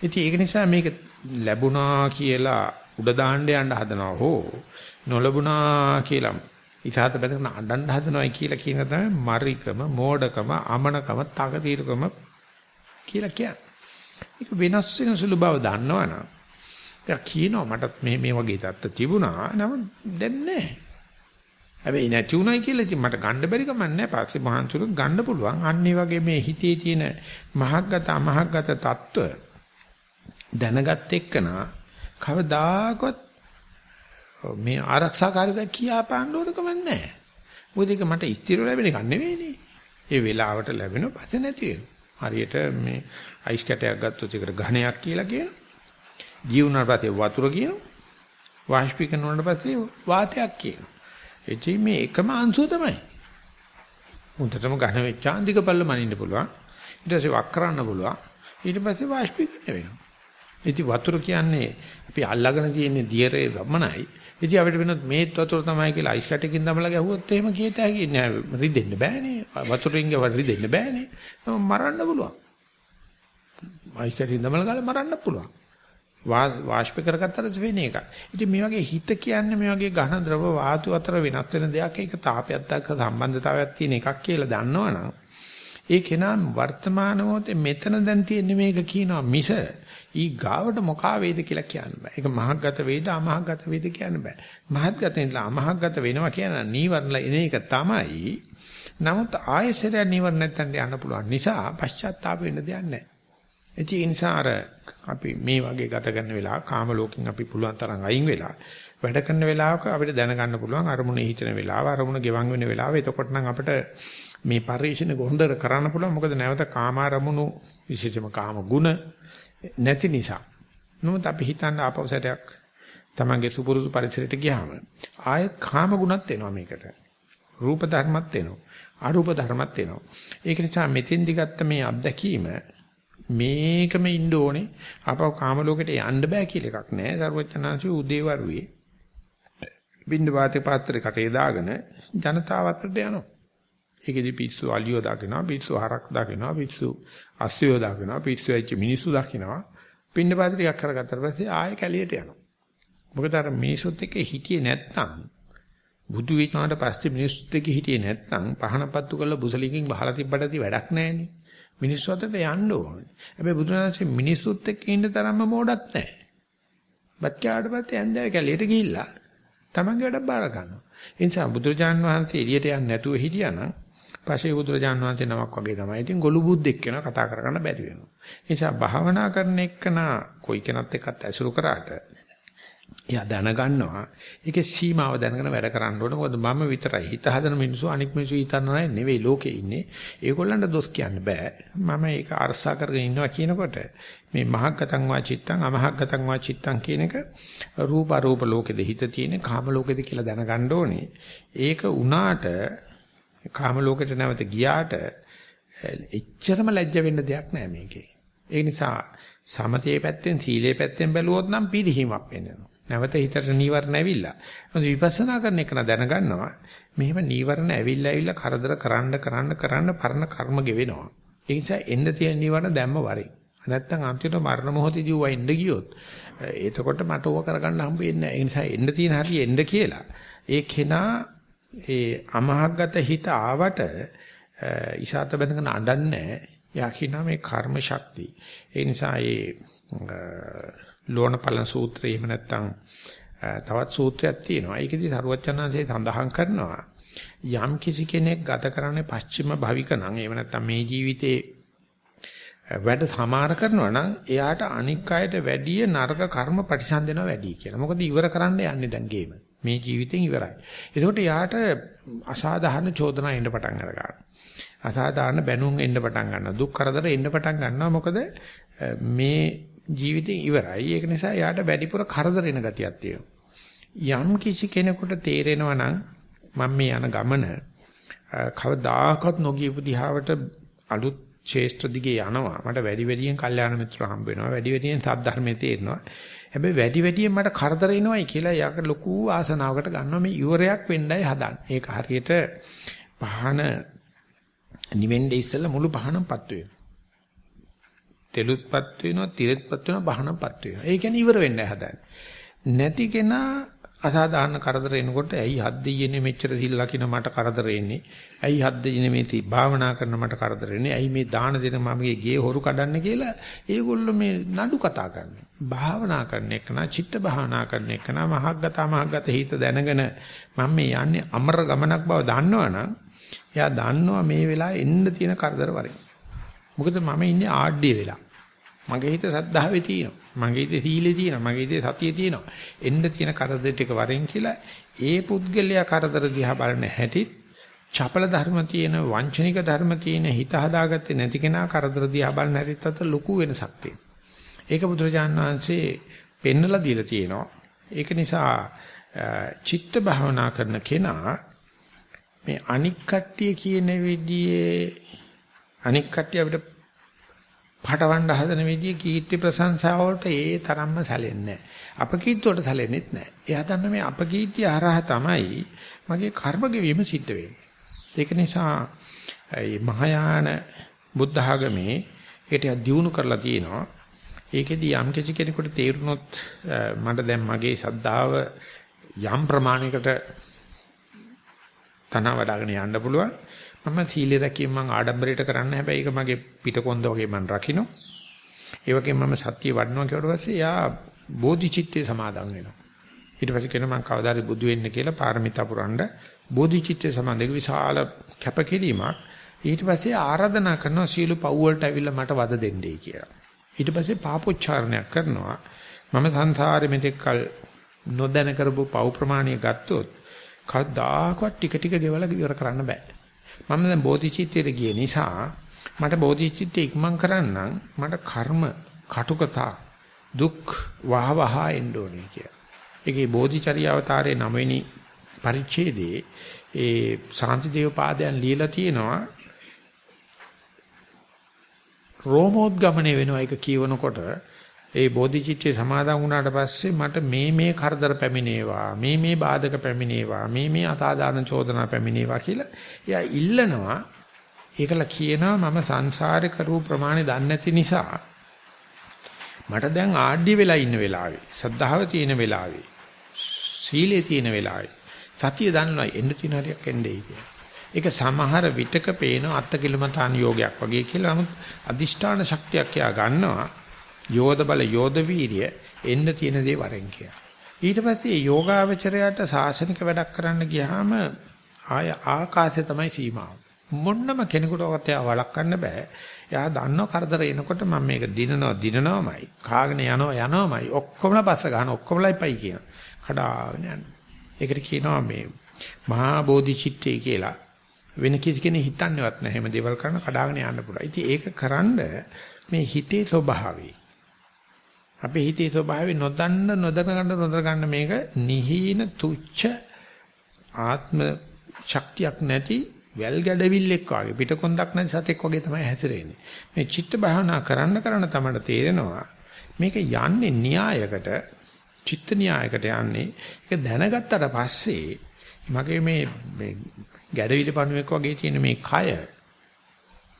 ඉතින් ඒක නිසා මේක ලැබුණා කියලා උඩ දාන්න යන්න හදනවා හෝ නොලැබුණා කියලා ඉතහත බඳගෙන අඬන්න හදනවයි කියලා කියන තමයි මරිකම, මෝඩකම, අමනකම, තකතිරකම කියලා කියන්නේ. ඒක වෙනස් වෙන සුළු බව දන්නවනම් එයා කියනවා මටත් මේ මේ වගේ தත්ත තිබුණා. නම දැන් නැහැ. හැබැයි නැති උනායි කියලා ඉතින් මට ගන්න බැරි කමක් නැහැ. පස්සේ මහන්සියුත් ගන්න පුළුවන්. අන්න වගේ මේ හිතේ තියෙන මහග්ගත අමහග්ගත తত্ত্ব දැනගත් එක්කනා කවදාකවත් මේ ආරක්ෂාකාරීව කියා පාන්න ඕන කමක් නැහැ. මොකද ඒක මට ස්ථිර ලැබෙන එකක් නෙවෙයිනේ. ඒ වෙලාවට ලැබෙන පස්සේ නැති වෙනවා. හරියට මේ අයිස් කැටයක් ගත්තොත් ඒකට ඝණයක් කියලා කියනවා. ජීවුණාට පස්සේ වතුර කියනවා. වාෂ්පීකරණ වුණාට පස්සේ වාතයක් කියනවා. එචි මේ එකම අංශුව තමයි. උන්ටම ඝන වෙච්ච අන්තික පල්ල මනින්න පුළුවන්. ඊට පස්සේ වක් කරන්න පුළුවන්. ඊට පස්සේ වාෂ්පීකරණය වෙනවා. ඉතින් වතුර කියන්නේ අපි අල්ලගෙන තියෙන දියරේ වමනයි. ඉතින් අපිට වෙනත් මේත් වතුර තමයි කියලා අයිස් කැටකින් දමලා ගැහුවොත් එහෙම කීත හැකි නෑ රිදෙන්න බෑනේ. වතුරින් ගව රිදෙන්න බෑනේ. මරන්න පුළුවන්. අයිස් කැටකින් දමලා ගාලා මරන්න පුළුවන්. වාෂ්ප කරගත්තට වෙන එක. ඉතින් මේ වගේ හිත කියන්නේ මේ වගේ ඝන ද්‍රව වාතු අතර වෙනස් වෙන දෙයක් ඒක තාපයක් දක්ක සම්බන්ධතාවයක් තියෙන එකක් කියලා දන්නවනම් ඒ කෙනා වර්තමාන මොහොතේ මෙතන දැන් තියෙන මේක කියනවා මිස ඊ ගාවට මොකා වේද කියලා කියන්න බෑ. ඒක මහග්ගත වේද අමහග්ගත වේද කියන්න බෑ. මහත්ගත ඉඳලා අමහග්ගත වෙනවා කියන නීවරණ එන එක තමයි. නමුත් ආයෙසරය නීවරණ නැත්තන් යන්න පුළුවන් නිසා පශ්චාත්තාප වෙන්න දෙයක් නැහැ. ඒ නිසා අර අපි මේ වගේ ගත කරන වෙලාව කාම ලෝකෙන් අපි පුළුවන් තරම් අයින් වෙලා වැඩ කරන වෙලාවක අපිට දැනගන්න පුළුවන් අරමුණේ හිතන වෙලාව අරමුණ ගෙවන් වෙන වෙලාව එතකොට නම් අපිට මේ පරිශන හොඳට කරන්න පුළුවන් මොකද නැවත කාම අරමුණු විශේෂම කාම ගුණ නැති නිසා. නමුත් අපි හිතන්න ආපෞසටයක් තමන්ගේ සුපුරුදු පරිසරයට ගියාම ආයෙත් කාම ගුණත් එනවා මේකට. රූප ධර්මත් එනවා. අරූප ධර්මත් එනවා. ඒක නිසා මෙතෙන්දි ගත්ත මේ අත්දැකීම මේකම ඉන්න ඕනේ. ආපහු කාම ලෝකෙට යන්න බෑ කියලා එකක් නෑ. සර්වචනාංශي උදේවරුවේ බින්ද වාතේ පාත්‍රේ කටේ දාගෙන ජනතාව අතරට යනවා. ඒකෙදි පිස්සු අලියෝ දාගෙනවා, පිස්සු හරක් දාගෙනවා, පිස්සු අස්සයෝ දාගෙනවා, පිස්සු ඇච්ච මිනිස්සු දකිනවා. පින්න පාත ටිකක් කරගත්තාට පස්සේ ආයෙ කැලියට යනවා. මොකද අර මිනිස්සුත් එක්ක හිටියේ නැත්තම් බුදු විඥාණයට පස්සේ මිනිස්සුත් එක්ක හිටියේ නැත්තම් පහනපත්තු කරලා බුසලිකින් බහලා තිබ්බට ඇති වැඩක් නැහැනේ. මිනිස්සු අතරට යන්න ඕනේ. හැබැයි බුදුරජාණන්සේ මිනිස්සුත් එක්ක ඉන්න තරම්ම මෝඩක් නැහැ. බත් කෑවට පස්සේ ඇන්දෑ කැලියට ගිහිල්ලා තමන්ගේ වැඩ බාර ගන්නවා. ඒ නිසා බුදුරජාණන් වහන්සේ එළියට යන්නේ නැතුව හිටියානම් පස්සේ බුදුරජාන් වහන්සේ නමක් වගේ තමයි. ඉතින් ගොළු බුද්දෙක් වෙනවා කතා කරගන්න බැරි වෙනවා. ඒ නිසා භාවනා කරන එක්කන කොයි කෙනත් එක්කත් ඇසුරු කරාට එයා දැනගන්නවා ඒකේ සීමාව දැනගෙන වැඩ කරන්න ඕනේ. මොකද මම විතරයි හිත හදන මිනිස්සු අනික් මිනිස්සු හිතන්නේ නෙවෙයි ලෝකේ ඉන්නේ. ඒගොල්ලන්ට දොස් කියන්න බෑ. මම ඒක අරසා කරගෙන ඉන්නවා කියනකොට මේ මහග්ගතං වා චිත්තං අමහග්ගතං වා චිත්තං කියන එක රූප අරූප ලෝකෙද හිත තියෙන කාම ලෝකෙද කියලා දැනගන්න ඕනේ. ඒක උනාට කාම ලෝකෙට නැවත ගියාට එච්චරම ලැජ්ජ වෙන්න දෙයක් නැහැ මේකේ. ඒ නිසා සමතේ පැත්තෙන් සීලේ පැත්තෙන් බැලුවොත් නම් පිළිහිමක් වෙනවා. නැවත හිතට නීවරණ ඇවිල්ලා. මොකද විපස්සනා කරන එක දැනගන්නවා. මෙහෙම නීවරණ ඇවිල්ලා ඇවිල්ලා කරදර කරන්න කරන්න කරන්න පරණ කර්ම ගෙවෙනවා. ඒ නිසා එන්න තියෙන නීවරණ දැම්ම වරේ. නැත්තම් අන්තිමට මරණ මොහොතේදී ඌව එන්න ගියොත් එතකොට මට ඕක කරගන්න හම්බ වෙන්නේ නැහැ. ඒ නිසා එන්න තියෙන හැටි එන්න කියලා. ඒ කෙනා ඒ අමහග්ගත හිත ආවට ඉසాత බඳගෙන අඬන්නේ යා කියනවා මේ කර්ම ශක්තිය. ඒ නිසා ඒ ලෝණපලන සූත්‍රය එහෙම නැත්නම් තවත් සූත්‍රයක් තියෙනවා. ඒකෙදි සරුවචනාංශය සඳහන් කරනවා යම් කිසි කෙනෙක් ගත කරන්නේ පස්චිම භවික නම් එහෙම නැත්නම් මේ ජීවිතේ වැඩ සමාර කරනවා නම් එයාට අනික් අයට වැඩිය නරක කර්ම ප්‍රතිසන්දෙනවා වැඩි කියලා. මොකද ඉවර කරන්න යන්නේ දැන් ගේම. මේ ජීවිතෙන් ඉවරයි. ඒකට යාට අසාධාරණ චෝදනා එන්න පටන් අරගන්නවා. අසාධාරණ බැනුම් එන්න පටන් ගන්නවා. දුක් කරදර එන්න පටන් ගන්නවා. මොකද මේ ජීවිතෙන් ඉවරයි. ඒක නිසා යාට වැඩිපුර කරදර එන ගතියක් තියෙනවා. යම් කිසි කෙනෙකුට තේරෙනවා නම් මම මේ යන ගමන කවදාකවත් නොගියපු දිහාවට අලුත් ශේෂ්ත්‍ර දිගේ යනවා. මට වැඩි වැඩියෙන් කල්යාණ මිත්‍ර හම්බ වෙනවා. වැඩි වැඩියෙන් සද්ධර්මයේ තේරෙනවා. හැබැයි වැඩි වැඩියෙන් මට කරදර එනවයි කියලා යාකට ලොකු ආසනාවකට ගන්නවා මේ ඉවරයක් වෙන්නයි හදන්නේ. ඒක හරියට පහන නිවෙන්නේ ඉස්සෙල්ලා මුළු පහනම්පත් වෙනවා. තෙලුත්පත් වෙනවා, තිරෙත්පත් වෙනවා, බහනම්පත් වෙනවා. ඒ කියන්නේ ඉවර වෙන්නයි හදන්නේ. නැති කෙනා අසාධාරණ කරදර එනකොට ඇයි හත් දෙයියනේ මෙච්චර සිල් ලකින මට කරදර එන්නේ? ඇයි හත් දෙයියනේ මේ තී භාවනා කරන මට කරදර එන්නේ? ඇයි මේ දාන දෙන මමගේ ගේ හොරු කඩන්න කියලා ඒගොල්ලෝ මේ නඩු කතා කරනවා භාවනා කරන එක නා චිත්ත භාවනා කරන එක නා මහග්ගත මහග්ගත හිත දැනගෙන මම මේ යන්නේ අමර ගමනක් බව දන්නවනම් එයා දන්නවා මේ වෙලාවේ එන්න තියෙන කරදර වරින් මොකද මම ඉන්නේ ආඩ්‍ය වෙලා. මගේ හිත සද්ධාවේ තියෙනවා. මගේ ඉතේ සීලේ තියෙනවා. මගේ ඉතේ සතියේ තියෙනවා. එන්න තියෙන කරදර ටික වරෙන් කියලා ඒ පුද්ගලයා කරදර දිහා බලන හැටිත් චපල ධර්ම තියෙන වංචනික ධර්ම තියෙන හිත හදාගත්තේ නැති කෙනා කරදර දිහා බලන හැටිත් අතර ලොකු වෙනසක් තියෙනවා. ඒක බුදුරජාණන් වහන්සේ පෙන්නලා දීලා තියෙනවා. ඒක නිසා චිත්ත භාවනා කරන කෙනා මේ අනික් කට්ටිය කියන විදිහේ අනික් කට්ටිය අපිට පටවන්න හදන විදිය කීර්ති ප්‍රශංසාව වලට ඒ තරම්ම සැලෙන්නේ නැහැ. අපකීර්ති වලට සැලෙන්නෙත් නැහැ. එයා දන්න මේ අපකීර්තිය හරහා තමයි මගේ කර්ම ගෙවීම සිද්ධ වෙන්නේ. ඒක නිසා මේ මහායාන බුද්ධ ආගමේ ඒකට දියුණු කරලා තියෙනවා. ඒකෙදි යම් කිසි කෙනෙකුට තේරුනොත් මට දැන් මගේ ශ්‍රද්ධාව යම් ප්‍රමාණයකට තන වඩාගෙන යන්න පුළුවන්. මම සීලය රැකීම මම ආඩම්බරයට කරන්න හැබැයි ඒක මගේ පිටකොන්ද වගේ මම රකින්න. ඒ වගේම මම සත්‍ය වඩනවා කියවට පස්සේ යා බෝධිචිත්තේ සමාදන් වෙනවා. ඊට පස්සේ කියන මම කවදාද බුදු වෙන්න කියලා පාරමිතා පුරන්න බෝධිචිත්තේ සමාදන් විශාල කැපකිරීමක්. ඊට පස්සේ ආරාධනා කරනවා සීල පව් වලට ඇවිල්ලා මට වද දෙන්නයි කියලා. ඊට පස්සේ පාපොච්චාරණයක් කරනවා. මම සංසාරෙ මෙතෙක්කල් නොදැන කරපු පව් ප්‍රමාණය ගත්තොත් කවදාකවත් ටික ටික ගෙවලා ඉවර කරන්න බෑ. මම දැන් බෝධිචිත්තයට ගිය නිසා මට බෝධිචිත්තය ඉක්මන් කරන්නම් මට කර්ම කටුකතා දුක් වහවහ එන්න ඕනේ කියලා. ඒකේ බෝධිචර්ය අවතාරයේ 9 වෙනි පරිච්ඡේදයේ ඒ සාන්තිදේව පාදයන් ලියලා තියෙනවා රෝමෝද්ගමණය වෙනවා ඒක කියවනකොට ඒ බෝධිචිත්තේ සමාදන් වුණාට පස්සේ මට මේ මේ කරදර පැමිණේවා මේ මේ බාධක පැමිණේවා මේ මේ අසාධාරණ චෝදනා පැමිණේවා කියලා එයා ඉල්ලනවා. ඒකලා කියනවා මම සංසාරේ කරපු ප්‍රමාණය දන්නේ නැති නිසා මට දැන් ආඩ්‍ය වෙලා ඉන්න වෙලාවේ සද්ධාව තියෙන වෙලාවේ සීලේ තියෙන වෙලාවේ සතිය දන්නවා එන්න තියෙන හරියක් එන්නේ කියලා. ඒක සමහර විටක පේන අත්කිලමතාන යෝගයක් වගේ කියලා. නමුත් අදිෂ්ඨාන ශක්තියක් යා ගන්නවා. යෝධ බල යෝධ වීරිය එන්න තියෙන දේ වරෙන් කියලා. ඊට පස්සේ යෝගාවචරයට සාසනික වැඩක් කරන්න ගියාම ආය ආකාශය තමයි සීමාව. මොන්නම කෙනෙකුටවත් එයා වළක්වන්න බෑ. එයා දන්නව කරදර එනකොට මම මේක දිනනවා දිනනවමයි. කාගෙන යනවා යනවමයි. ඔක්කොමලා පස්ස ගන්න ඔක්කොමලා ඉපයි කියන. කඩාගෙන යන. ඒකට කියනවා මේ මහා බෝධිචිත්තය කියලා. වෙන කිසි කෙනෙක් හිතන්නේවත් නැහැ. හැම දේවල් කරන කඩාගෙන යන්න පුළුවන්. ඉතින් ඒක කරන්න මේ හිතේ ස්වභාවය අපේ හිතේ ස්වභාවය නොදන්න නොදැනගන්න නොදැනගන්න මේක නිහීන තුච්ච ආත්ම ශක්තියක් නැති වැල් ගැඩවිල්ලෙක් වගේ පිටකොන්දක් නැති සතෙක් වගේ තමයි හැසිරෙන්නේ. මේ චිත්ත භාවනා කරන්න කරන්න තමයි තේරෙනවා මේක යන්නේ න්‍යායකට චිත්ත න්‍යායකට යන්නේ. ඒක දැනගත්තට පස්සේ මගේ මේ මේ ගැඩවිලි පණුවෙක් වගේ තියෙන මේ කය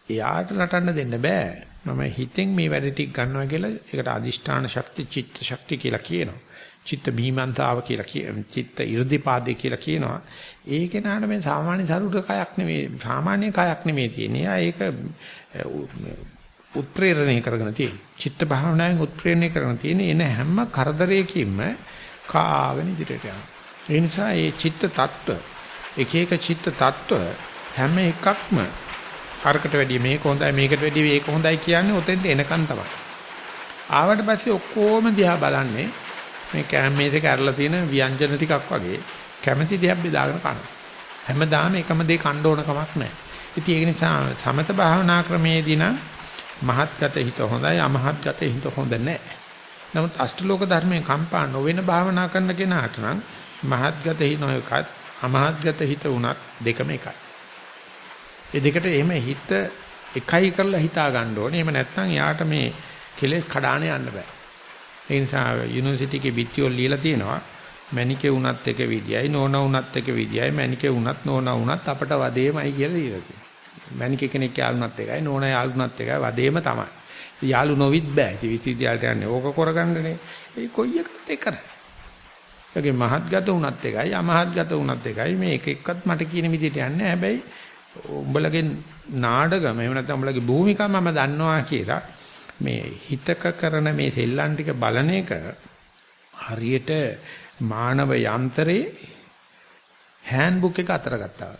එයාට නටන්න දෙන්න බෑ. මම හිතෙන් මේ වැඩ ටික ගන්නවා කියලා ඒකට අදිෂ්ඨාන ශක්ති, චිත්ත ශක්ති කියලා කියනවා. චිත්ත බීමන්තාව කියලා කියන චිත්ත 이르දිපාදේ කියලා කියනවා. ඒකේ නාන මේ සාමාන්‍ය සරුට කයක් නෙමෙයි, සාමාන්‍ය කයක් නෙමෙයි තියෙන්නේ. ඒක උත්ප්‍රේරණය කරගෙන තියෙන්නේ. චිත්ත භාවනාවෙන් උත්ප්‍රේරණය කරගෙන තියෙන්නේ එන හැම කරදරයකින්ම කාගෙන ඉදිරියට යනවා. ඒ නිසා මේ චිත්ත tattwa එක එක චිත්ත tattwa හැම එකක්ම අරකට වැඩිය මේක හොඳයි මේකට වැඩිය මේක හොඳයි කියන්නේ ඔතෙන්ට එනකන් තමයි. ආවට පස්සේ ඔක්කොම දිහා බලන්නේ මේ කැමේසේ කරලා තියෙන ව්‍යංජන ටිකක් වගේ කැමැති දිහා බෙදාගෙන කනවා. හැමදාම එකම දේ කන්න ඕන කමක් නැහැ. ඉතින් ඒක නිසා සමත භාවනා ක්‍රමේදී නම් මහත්ගත හිත හොඳයි අමහත්ගත හිත හොඳ නැහැ. නමුත් අෂ්ටලෝක ධර්මයේ කම්පා නොවන භාවනා කරන කෙනාට නම් මහත්ගත හිත නොයකත් අමහත්ගත හිත උනත් දෙකම එකයි. ඒ දෙකට එහෙම හිත එකයි කරලා හිතා ගන්න ඕනේ. එහෙම නැත්නම් යාට මේ කෙලෙස් කඩාන යන්න බෑ. ඒ නිසා යුනිවර්සිටි එකේ බිත්තිවල ලියලා තියෙනවා මැනිකේ උනත් එක විදියයි නෝනා උනත් එක විදියයි මැනිකේ උනත් නෝනා උනත් අපට වදේමයි කියලා ලියලා තියෙනවා. මැනිකේ කෙනෙක් යාළුනත් එකයි නෝනා යාළුනත් එකයි වදේම තමයි. යාළු නොවිත් බෑ. ඉතින් විශ්වවිද්‍යාලයට යන්නේ ඕක කරගන්නනේ. ඒ කොයි එකත් එක නෑ. ඒකේ මහත්ගත උනත් එකයි අමහත්ගත උනත් එකයි මේ එක එක්කත් මට කියන විදිහට යන්නේ හැබැයි උඹලගේ නාඩගම එහෙම නැත්නම් උඹලගේ භූමිකාව මම දන්නවා කියලා මේ හිතක කරන මේ සෙල්ලම් ටික බලන එක හරියට මානව යන්ත්‍රයේ හෑන්ඩ්බුක් එක අතර ගත්තා.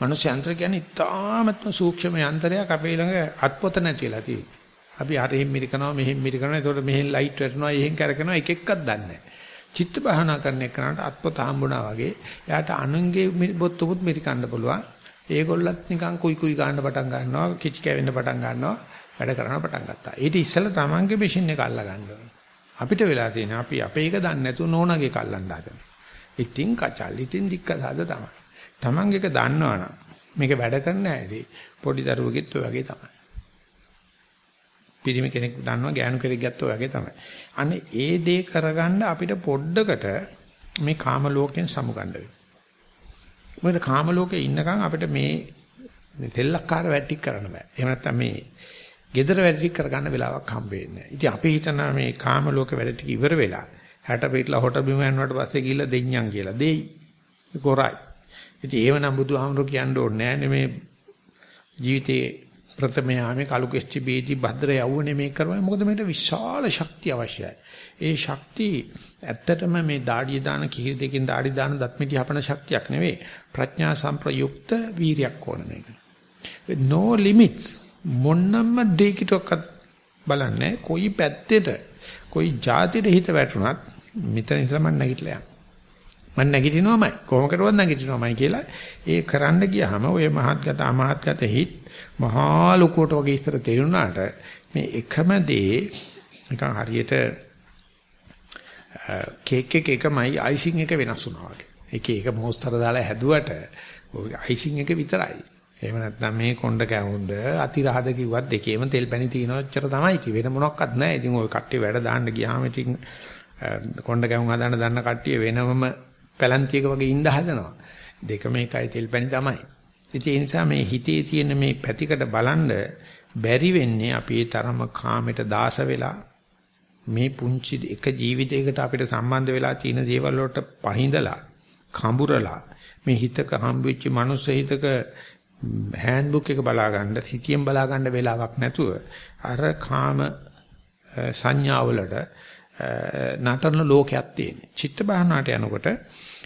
මනුෂ්‍ය යන්ත්‍ර කියන්නේ ඉතාමත්ම සූක්ෂම යන්ත්‍රයක් අපේ ළඟ අත්පොත නැතිලා තියෙනවා. අපි හරියෙන් මිරිකනවා මෙහෙන් මිරිකනවා එතකොට මෙහෙන් ලයිට් වැටෙනවා එහෙන් කරකිනවා එක එකක් දන්නේ නැහැ. චිත්ත භාවනා කරන එකනට අත්පොත හම්බුණා වගේ එයාට අනුන්ගේ බොත්තුමුත් මිරිකන්න පුළුවන්. ඒගොල්ලත් නිකන් කුයි කුයි ගන්න පටන් ගන්නවා කිචි කැවෙන්න පටන් ගන්නවා වැඩ කරන්න පටන් ගත්තා. ඊට ඉස්සෙල්ලා තමන්ගේ මැෂින් එක අල්ල ගන්න ඕනේ. අපිට වෙලා තියෙන අපි අපේ එක දන්නේ නැතුව නෝනාගේ කල්ලන්න හදන. ඉතින් කචල් ඉතින් දික්කසාද තමයි. තමන්ගේ එක දන්නවනම් මේක වැඩ කරන්න ඇදී පොඩි දරුවෙකුත් ඔය වගේ තමයි. පිරිමි කෙනෙක් දන්නවා ගෑනු කෙනෙක් ගත්තා ඔය වගේ තමයි. අනේ ඒ දේ කරගන්න අපිට පොඩ්ඩකට මේ කාම ලෝකෙන් සමුගන්න වෙනවා. මොකද කාම ලෝකේ ඉන්නකම් අපිට මේ තෙල්ලක්කාර වැටික් කරන්න බෑ. එහෙම නැත්නම් මේ gedara වැඩ ටික කරගන්න වෙලාවක් හම්බ වෙන්නේ නැහැ. ඉතින් අපි හිතනවා මේ කාම ලෝක වැඩ ටික ඉවර වෙලා හැට පිටලා හොට බිම යනවට පස්සේ ගිහිල්ලා දෙඤ්ඤම් කියලා. දෙයි. කොරයි. ඉතින් ඒව නම් බුදුහාමුදුරු කියන්න ඕනේ නැහැ මේ ජීවිතේ ප්‍රථම යාමේ කලු කෙස්ටි බීටි භද්‍ර යවුනේ මේක කරවයි. මොකද මේකට විශාල ශක්තිය අවශ්‍යයි. ඒ ශක්තිය ඇත්තටම මේ දාඩිය දාන කිහිර දෙකෙන් දාඩි දාන දත්මිටි හපන ශක්තියක් නෙවෙයි. ප්‍රඥා සංප්‍රයුක්ත වීරියක් ඕන මේක. no limits මොන්නම්ම දෙයකටවත් බලන්නේ කොයි පැත්තේට කොයි જાතියට හිත වැටුණත් මෙතන ඉඳලා මම නැගිටලා යනවා. මම නැගිටිනවමයි කොහොම කරුවත් නැගිටිනවමයි කියලා ඒ කරන්න ගියාම ඔය මහත්ගත අමහත්ගත හිත් මහා ලොකුවට වගේ ඉස්තර තේරුණාට මේ එකම දේ නිකන් හරියට කේක් එක එකමයි අයිසිං එක වෙනස් වුණා වගේ. එක එක මොස්තර දාලා හැදුවට ඔය අයිසිං එක විතරයි. එහෙම නැත්නම් මේ කොණ්ඩ කැවුම්ද අතිරහද කිව්වත් දෙකේම තෙල් පැණි තියෙනවච්චර තමයි කි වෙන මොනක්වත් නැහැ. ඉතින් ওই කට්ටිය වැඩ දාන්න ගියාම ඉතින් කොණ්ඩ කැවුම් හදාන්න දන්න කට්ටිය වෙනම පැලන්තියක වගේ ඉඳ හදනවා. දෙකම එකයි තෙල් පැණි තමයි. ඉතින් ඒ නිසා මේ හිතේ තියෙන මේ පැතිකඩ බලන්න බැරි වෙන්නේ අපි ඒ තරම කාමයට දාස වෙලා මේ පුංචි එක ජීවිතයකට අපිට සම්බන්ධ වෙලා තියෙන දේවල් වලට පහඳලා කඹුරලා මේ හිතක හම්බෙච්ච මනුස්ස හිතක හෑන්ඩ්බුක් එක බලා ගන්න සිතියෙන් බලා ගන්න වෙලාවක් නැතුව අර කාම සංඥාවලට නතරන ලෝකයක් තියෙන. චිත්ත භාවනාවට යනකොට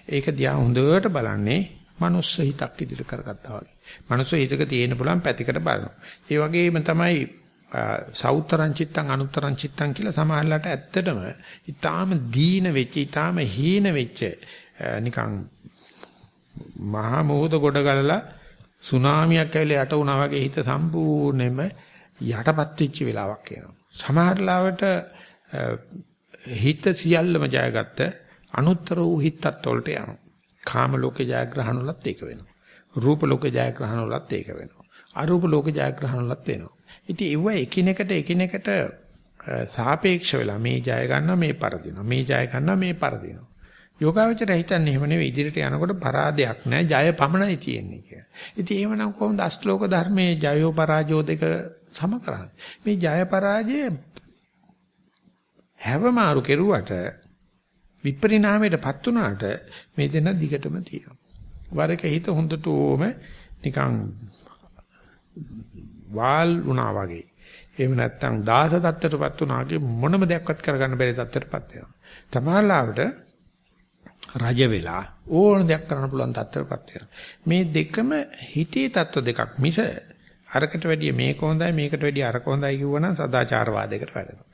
ඒක දිහා හොඳට බලන්නේ මනුස්ස හිතක් ඉදිරි කරගත්තා වගේ. මනුස්ස හිතක තියෙන පුළුවන් පැතිකඩ බලනවා. ඒ වගේම තමයි සෞතරං චිත්තං අනුතරං චිත්තං කියලා සමහරලාට ඇත්තටම ඊටාම දීන වෙච්ච ඊටාම හීන වෙච්ච නිකන් මහා මොහොත ගොඩ ගලලා සුනාමියක් ඇවිල්ලා යට වුණා වගේ හිත සම්පූර්ණයෙන්ම යටපත් වෙච්ච වෙලාවක් එනවා. සමහර ලාවට හිත සියල්ලම ජයගත්ත අනුත්තර වූ හිතත් වලට යනවා. කාම ලෝකේ ජයග්‍රහණ වලත් ඒක වෙනවා. රූප ලෝකේ ජයග්‍රහණ වලත් ඒක වෙනවා. අරූප ලෝකේ ජයග්‍රහණ වලත් වෙනවා. ඉතින් ඒව එකිනෙකට එකිනෙකට සාපේක්ෂ වෙලා මේ ජය ගන්නවා මේ පරදිනවා මේ ජය ගන්නවා මේ පරදිනවා යෝගාවචරය හිතන්නේ එහෙම නෙවෙයි ඉදිරියට යනකොට පරාදයක් නැහැ ජය පමණයි තියෙන්නේ කියලා. ඉතින් එහෙමනම් කොහොමද අෂ්ටලෝක ධර්මයේ ජයෝ පරාජයෝ දෙක සම කරන්නේ? මේ ජය පරාජය හැවමාරු කෙරුවට විපරිණාමයටපත් වුණාට මේ දෙන දිගටම තියෙනවා. වරක හිත හොඳට ඕම නිකන් වාල් වුණා වගේ. එහෙම නැත්නම් දාස තත්ත්වයටපත් වුණාගේ මොනම දෙයක්වත් කරගන්න බැරි තත්ත්වයටපත් වෙනවා. තමහරලාවට රජ වෙලා ඕන දෙයක් කරන්න පුළුවන් තත්ත්වයටපත් වෙනවා. මේ දෙකම හිතේ තත්ත්ව දෙකක් මිස අරකට වැඩිය මේක හොඳයි මේකට වැඩිය අරක හොඳයි කිව්වනම් සදාචාරවාදයකට වැටෙනවා.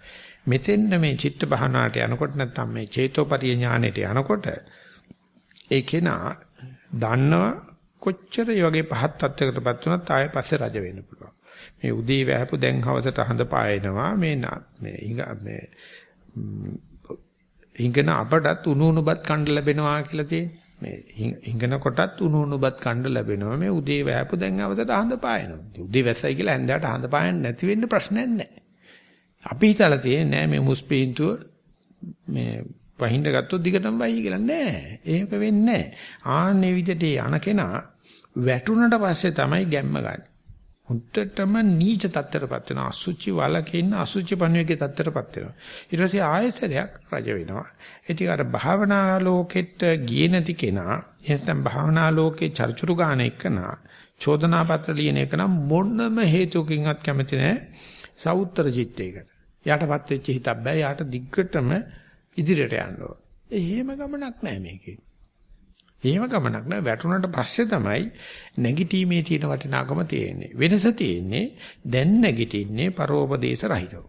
මෙතෙන් මේ චිත්ත බහනාට යනකොට නැත්නම් මේ චේතෝපරිය ඥානෙට යනකොට ඒ කෙනා දන්නවා කොච්චර මේ වගේ පහත් තත්යකටපත් වුණත් ආයෙ පස්සේ රජ වෙන්න පුළුවන්. මේ උදේ වැහපු දැන් හවසට හඳ පායනවා මේ මේ මේ හිඟන අපටත් උණු උණුබත් කන්න ලැබෙනවා කියලා තියෙන්නේ. මේ හිඟන කොටත් උණු උණුබත් කන්න ලැබෙනවා. මේ උදේ වැහපු දැන් හවසට හඳ පායනවා. උදේ වැස්සයි කියලා හැන්දෑවට හඳ පායන්නේ නැති වෙන්න ප්‍රශ්නයක් නැහැ. අපි හිතලා තියෙන්නේ නෑ මේ මුස්පීන්තුව මේ වහින්න ගත්තොත් දිගටම වහයි කියලා නෑ. ඒක වෙන්නේ නෑ. ආන්නේ විදිහට යන කෙනා වැටුණට පස්සේ තමයි ගැම්ම ගන්න. හුත්තටම නීච තත්ත්වයටපත් වෙනවා. අසුචි වලක ඉන්න අසුචි පණුවේගේ තත්ත්වයටපත් වෙනවා. ඊට පස්සේ ආයතනයක් රජ වෙනවා. ඉතින් අර භාවනා ලෝකෙට ගියේ නැති කෙනා එහෙනම් භාවනා ලෝකේ චර්චුරු ගාන එකනා චෝදනා පත්‍ර ලියන එක නම් මොනම හේතුකින්වත් කැමති නැහැ. සවුත්තර චිත්තයකට. යටපත් වෙච්ච හිතක් බෑ. යාට දිග්ගටම ඉදිරියට යන්න ඕන. එහෙම ගමනක් නැහැ මේකේ. එහෙම ගමනක් නෑ වැටුණට පස්සේ තමයි නැගිටීමේ තියෙන වටිනාකම තියෙන්නේ. වෙනස තියෙන්නේ දැන් නැගිටින්නේ පරෝපදේශ රහිතව.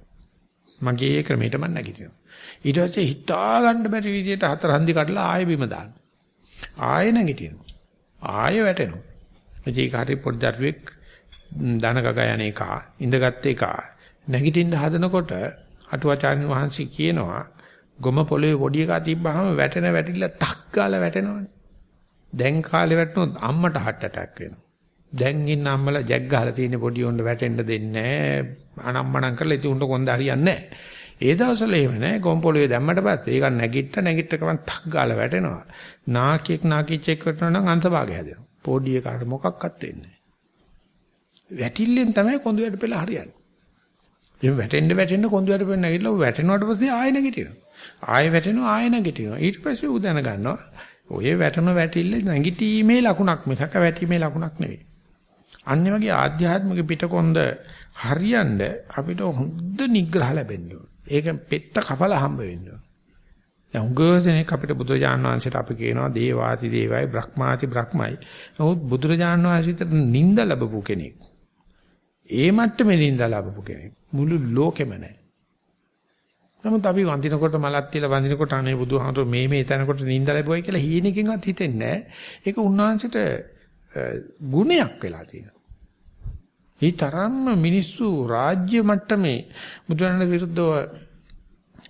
මගේ ක්‍රමයට මම නැගිටිනවා. ඊට පස්සේ හිතා ගන්න බැරි විදිහට හතර හන්දි කඩලා ආයෙ බිම දාන්න. ආයෙ නැගිටිනවා. ආයෙ වැටෙනවා. ඒක හරි පොඩි දරුවෙක් දන ගග යන එක ඉඳගත් එක නැගිටින්න හදනකොට අටුවාචාර්ය වහන්සේ කියනවා ගොම පොළවේ පොඩි එකා තිබ්බහම වැටෙන වැටිලා තක් ගාලා වැටෙනවනේ. දැන් කාලේ වැටුනොත් අම්මට heart attack වෙනවා. දැන් ඉන්න අම්මලා ජැක් ගහලා තියෙන පොඩි උණ්ඩ වැටෙන්න දෙන්නේ නැහැ. අනම්මනම් කරලා ඉතින් උණ්ඩ කොන්ද හරියන්නේ නැහැ. ඒ දවස්වල එහෙම නැහැ. ගොම් පොළවේ දැම්මට පස්සේ ඒක නැගිට්ට නැගිට්ට ගමන් තක් ගාලා වැටෙනවා. නාකියෙක් නාකිච්චෙක් වැටෙනවා නම් අන්තභාගය හැදෙනවා. පොඩි එකාට මොකක්වත් වෙන්නේ නැහැ. වැටිල්ලෙන් තමයි කොඳු යට පෙළ හරියන්නේ. එහෙම වැටෙන්න වැටෙන්න කොඳු යට පෙළ නැගිටලා වැටෙනවට පස්සේ ආයෙ නැගිටිනවා. ආයෙ වැටෙනවා ආයෙ නැගිටිනවා. ඊට පස්සේ ඌ දැන ගන්නවා. ඔය වැටෙන වැටිල්ල නැගිටීමේ ලකුණක් මිසක වැටීමේ ලකුණක් නෙවෙයි. අන්න වගේ ආධ්‍යාත්මික පිටකොන්ද හරියන්න අපිට හොඳ නිග්‍රහ ලැබෙන්න ඒක පෙත්ත කපලා හම්බ වෙන්න ඕන. දැන් උගෝසෙනෙක් අපිට බුදුරජාණන් වහන්සේට අපි කියනවා දේවාති දේවයි බ්‍රහ්මාති බ්‍රහ්මයි. නමුත් බුදුරජාණන් වහන්සේට නිින්ද ලැබපු කෙනෙක්. ඒ මට්ටමේ නිින්ද ලැබපු කෙනෙක්. මුළු ලෝකෙම නැහැ. නමුත් අපි වඳිනකොට මලක් තියලා වඳිනකොට අනේ බුදුහාමර මේ මේ තැනකොට නිින්ද ලැබුවයි කියලා හීනකින්වත් හිතෙන්නේ නැහැ. ඒක උන්වහන්සේට ගුණයක් වෙලා තියෙනවා. ඒ තරම්ම මිනිස්සු රාජ්‍ය මට්ටමේ බුදුරණන් විරුද්ධව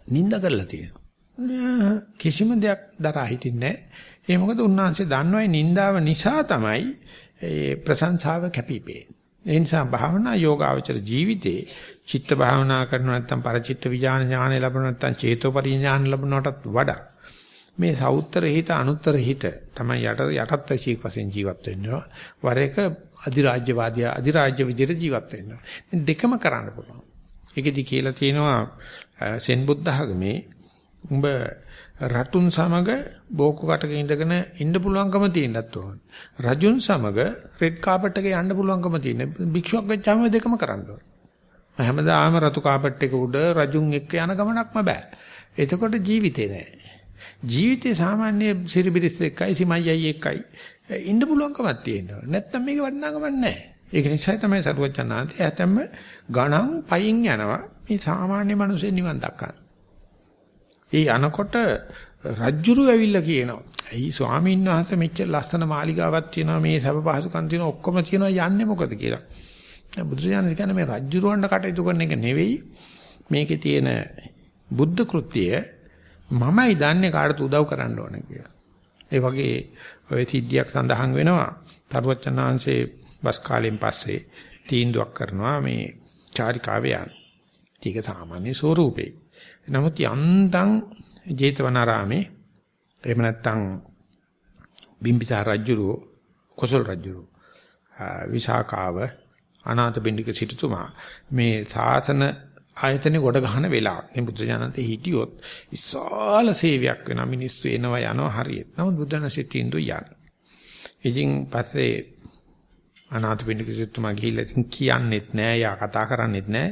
නිඳ කරලා තියෙනවා. කිසිම දෙයක් දරා හිටින්නේ නැහැ. ඒ මොකද උන්වහන්සේ දන්නවයි නින්දාව නිසා තමයි ඒ ප්‍රශංසාව කැපිපේ. ඒ නිසා භාවනා යෝගාවචර ජීවිතේ චිත්ත භාවනා කරනවා නැත්නම් පරචිත්ත විඥාන ඥාන ලැබුණ නැත්නම් චේතෝපරි ඥාන ලැබුණාටත් වඩා මේ සවුත්තර හිත අනුත්තර හිත තමයි යට යටත් ඇසියෙක් වශයෙන් ජීවත් වෙන්නවා වර එක අධිරාජ්‍යවාදී අධිරාජ්‍ය විදිහට ජීවත් වෙන්නවා මේ දෙකම කරන්න පුළුවන් ඒකෙදි කියලා තියෙනවා සෙන් බුද්ධ ආගමේ උඹ රතුන් සමග බෝකු කටක ඉඳගෙන ඉන්න පුළුවන්කම තියෙන්නත් ඕන. රජුන් සමග රෙඩ් කාපට් එකේ යන්න පුළුවන්කම තියෙන. භික්ෂුවක් වෙච්චාම දෙකම කරන්න ඕන. හැමදාම රතු කාපට් එක උඩ රජුන් එක්ක යන ගමනක්ම බෑ. එතකොට ජීවිතේ නෑ. ජීවිතේ සාමාන්‍ය සිරිබිරිස් එක්කයි සිමයියි එක්කයි ඉන්න පුළුවන්කමක් තියෙනවා. නැත්තම් මේක වටිනාකමක් නෑ. ඒක නිසා තමයි සරුවචනාන්තය ඇතැම්ම ගණන් පයින් යනවා මේ සාමාන්‍ය මිනිස්සු නිවන් දක්කන්න. ඒ අනකොට රජ්ජුරු ඇවිල්ලා කියනවා. "ඇයි ස්වාමීන් වහන්සේ මෙච්චර ලස්සන මාලිගාවක් තියෙනවා මේ සබ පහසුකම් තියෙනවා ඔක්කොම තියෙනවා යන්නේ මොකද කියලා." බුදුසසුන කියන්නේ මේ රජ්ජුරුවන්ට කටයුතු කරන එක නෙවෙයි මේකේ තියෙන බුද්ධ කෘත්‍යය මමයි දන්නේ කාටද උදව් කරන්න ඕන කියලා. ඒ වගේ ඔය සිද්ධියක් සඳහන් වෙනවා. තරුවචනාංශේ බස් කාලෙන් පස්සේ තීන්දුවක් කරනවා මේ චාරිකාවේ යන. ඒක සාමාන්‍ය ස්වරූපේ. නමුත් යන්තම් ජේතවනාරාමේ එහෙම නැත්නම් බිම්බිසාර රජුරෝ කොසල් රජුරෝ විසාකාව අනාථපිණ්ඩික සිටුතුමා මේ සාසන ආයතනේ ගොඩ ගන්න වෙලාව. මේ බුද්ධ ඥානන්තේ හිටියොත් විශාල සේවයක් වෙනවා මිනිස්සු එනවා යනවා හරියට. නමුත් බුද්ධ ඥානසේ තීන්දුව යන්නේ. ඉතින් පස්සේ අනාථපිණ්ඩික සිටුතුමා ගිහිල්ලා ඉතින් කියන්නෙත් නෑ යා කතා කරන්නෙත් නෑ.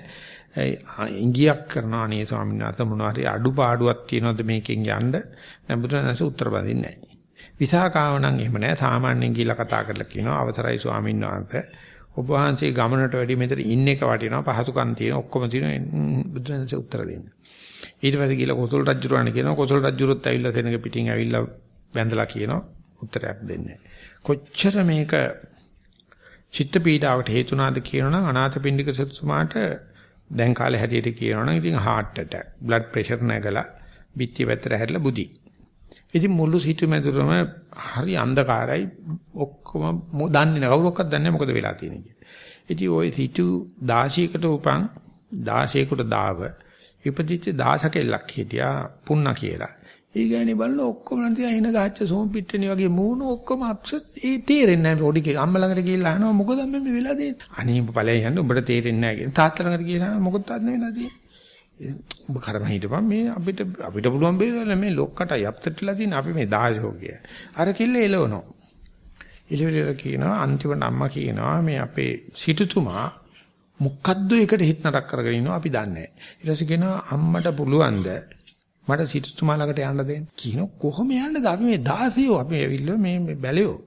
ඉංගියක් කරනවා අනේ ස්වාමීන් වහන්සේ මොනවා හරි අඩුපාඩුවක් තියෙනවද මේකෙන් යන්න දැන් බුදුරජාණන්සේ උත්තර බඳින්නේ නැහැ. විසාකාව නම් එහෙම නැහැ. සාමාන්‍යයෙන් ගිහිල්ලා කතා කරලා කියනවා අවසරයි ස්වාමීන් වහන්සේ ඔබ වහන්සේ ගමනට වැඩි මෙතන ඉන්න එක වටිනවා පහසුකම් තියෙන ඔක්කොම තියෙන බුදුරජාණන්සේ උත්තර දෙන්න. ඊට පස්සේ ගිහිල්ලා කොසල් රජුරණ කියනවා කොසල් රජුරුත් ඇවිල්ලා තැනක පිටින් ඇවිල්ලා වැඳලා කියනවා උත්තරයක් දෙන්නේ කොච්චර මේක චිත්ත පීඩාවට හේතුනාද කියනවනම් අනාථපිණ්ඩික සතුමාට දැන් කාලේ හැටියට කියනවනම් ඉතින් heart attack, blood pressure නැගලා පිටිය පැත්තට හැරිලා බුදි. ඉතින් මුළු සිටුමැදුරම හරි අන්ධකාරයි. ඔක්කොම දන්නේ නැහැ. කවුරක්වත් දන්නේ නැහැ මොකද වෙලා තියෙන්නේ කියලා. ඉතින් ওই සිටු 16කට උපන් 16කට දාව ඉපදිච්ච 16 කෙල්ලක් හිටියා පුන්න කියලා. ඒ ගෑණි බලන ඔක්කොම නම් තියා එන ගහච්ච සෝම් පිට්ටනේ වගේ මූණ ඔක්කොම අප්සෙට් ඒ තේරෙන්නේ නැහැ. පොඩි කෙනෙක් අම්ම ළඟට ගිහිල්ලා අහනවා මොකද මේ වෙලා දෙන්නේ අනේ උඹ ඵලයන් යන්න. උඹට තේරෙන්නේ නැහැ. කියන තාත්තා ළඟට ගිහිල්ලා මොකද තාත්තා වෙලා තියෙන්නේ? උඹ කරම හිටපන් මේ අපිට අපිට පුළුවන් බේරලා මේ ලොක්කට යප්තටලා තියෙන අපි මේ දායෝගය අර කිල්ල එලවනවා ඉලවිලට කියනවා අන්තිමට අම්මා කියනවා මේ අපේ සිටුතුමා මොකද්ද එකට හිත නරක කරගෙන ඉන්නවා අපි දන්නේ නැහැ ඊට පස්සේ කියනවා අම්මට පුළුවන්ද මට සිටුතුමා ළඟට යන්න දෙන්න. කියන කොහොම යන්නද අපි මේ 16 අපි ඇවිල්ලා මේ බැලියෝ.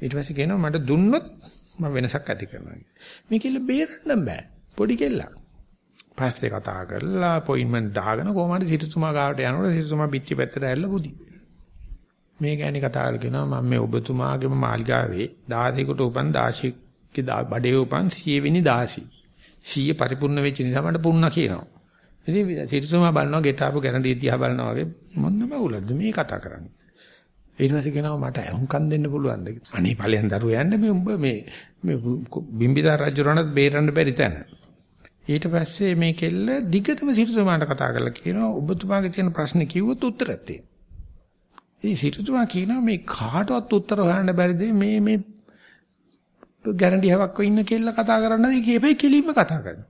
ඊට පස්සේ කියනවා මට දුන්නොත් මම වෙනසක් ඇති කරනවා කියලා. මේ කෙල්ල බේරන්න බෑ. පොඩි කෙල්ලක්. පස්සේ කතා කරලා අපොයින්ට්මන්ට් දාගෙන කොහොමද සිටුතුමා ගාවට යනකොට සිටුතුමා පිටි පැත්තට ඇල්ල බුදි. මේ ගැණි කතා කරගෙන මම මේ ඔබතුමාගේම මාල්ගාවේ 16කට උපන් 16ක බඩේ උපන් 100 වෙනි 16. 100 පරිපූර්ණ වෙච්ච නිසා මට පුන්න කියනවා. ඉතින් සිටුතුමා බලනවා ගෙට ආපු ගැරන්ටි තියා බලනවා වගේ මොන්න බවුලද මේ කතා කරන්නේ. ඊට පස්සේ කියනවා මට අහුම්කම් දෙන්න පුළුවන්ද? අනේ ඵලයන් දරුවෝ යන්නේ මේ උඹ මේ මේ බිම්බිසාර රජුරණත් බේරන්න බැරි තැන. ඊට පස්සේ මේ කෙල්ල දිගටම සිටුතුමාට කතා කරලා කියනවා ඔබතුමාගේ තියෙන ප්‍රශ්නේ කිව්වොත් උත්තරයක් තියෙනවා. ඒ සිටුතුමා කියනවා මේ කාටවත් උත්තර හොයන්න බැරිද මේ මේ ගැරන්ටි හවක් ඉන්න කෙල්ල කතා කරන්නද කියපේ කෙලින්ම කතා කරනවා.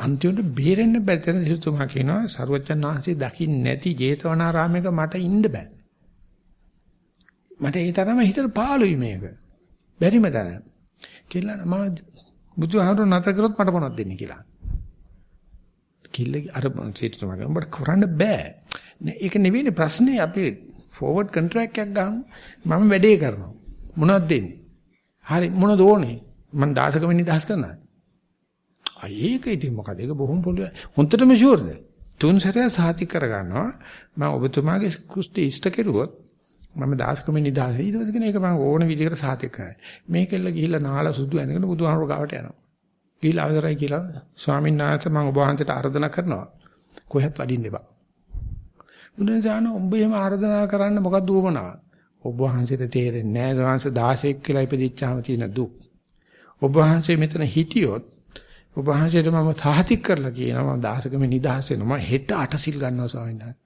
අන්තිමට බේරෙන්න බැතන සිතුමා කියනවා සරුවච්චන් වහන්සේ දකින්න නැති ජේතවනාරාමයක මට ඉන්න බෑ. මට ඒ තරම හිතට පාළුයි මේක. බැරිම තැන. කියලා මම බුදුහාමුදුරුවෝ නැත කරොත් මට මොනවද දෙන්නේ කියලා. කිල්ල අර සිතුමා කියනවා ඔබට කරන්න බෑ. ඒක නෙවෙයි ප්‍රශ්නේ අපි ෆෝවර්ඩ් කොන්ට්‍රැක්ට් එකක් ගහමු. මම වැඩේ කරනවා. මොනවද දෙන්නේ? හරි මොනවද ඕනේ? මම දාසකම නිදහස් කරනවා. ඒක ඉතින් මොකද? ඒක බොහොම පොළොව. හොන්දටම ෂුවර්ද? තුන් සැරයක් සාතික කරගන්නවා. මම ඔබතුමාගේ කුස්ති ඉෂ්ට කෙරුවොත් මම දාස්කම නිදාස. ඊට පස්සේ කෙනෙක් මම ඕන විදිහකට සාතික කරයි. මේකෙල්ල ගිහිල්ලා නාලා සුදු ඇඳගෙන බුදුහාමුදුර ගාවට යනවා. ගිහිල්ලා අවසරයි කියලා ස්වාමීන් වහන්සේ මම ඔබ වහන්සේට ආරාධනා කරනවා. කොහෙත් වඩින්න එපා. බුදුන්සාන උඹ එහෙම ආරාධනා කරන්න මොකක්ද උවමනාව? ඔබ වහන්සේට තේරෙන්නේ නැහැ. වහන්සේ 16 කියලා ඉපදිච්චාම තියෙන දුක්. ඔබ වහන්සේ මෙතන හිටියොත් ඔබ වහන්සේට මම සාහිතික කරලා කියනවා මම දහසකම නිදහස් වෙනවා මම හෙට අටසිල් ගන්නවා ස්වාමීන් වහන්සේ.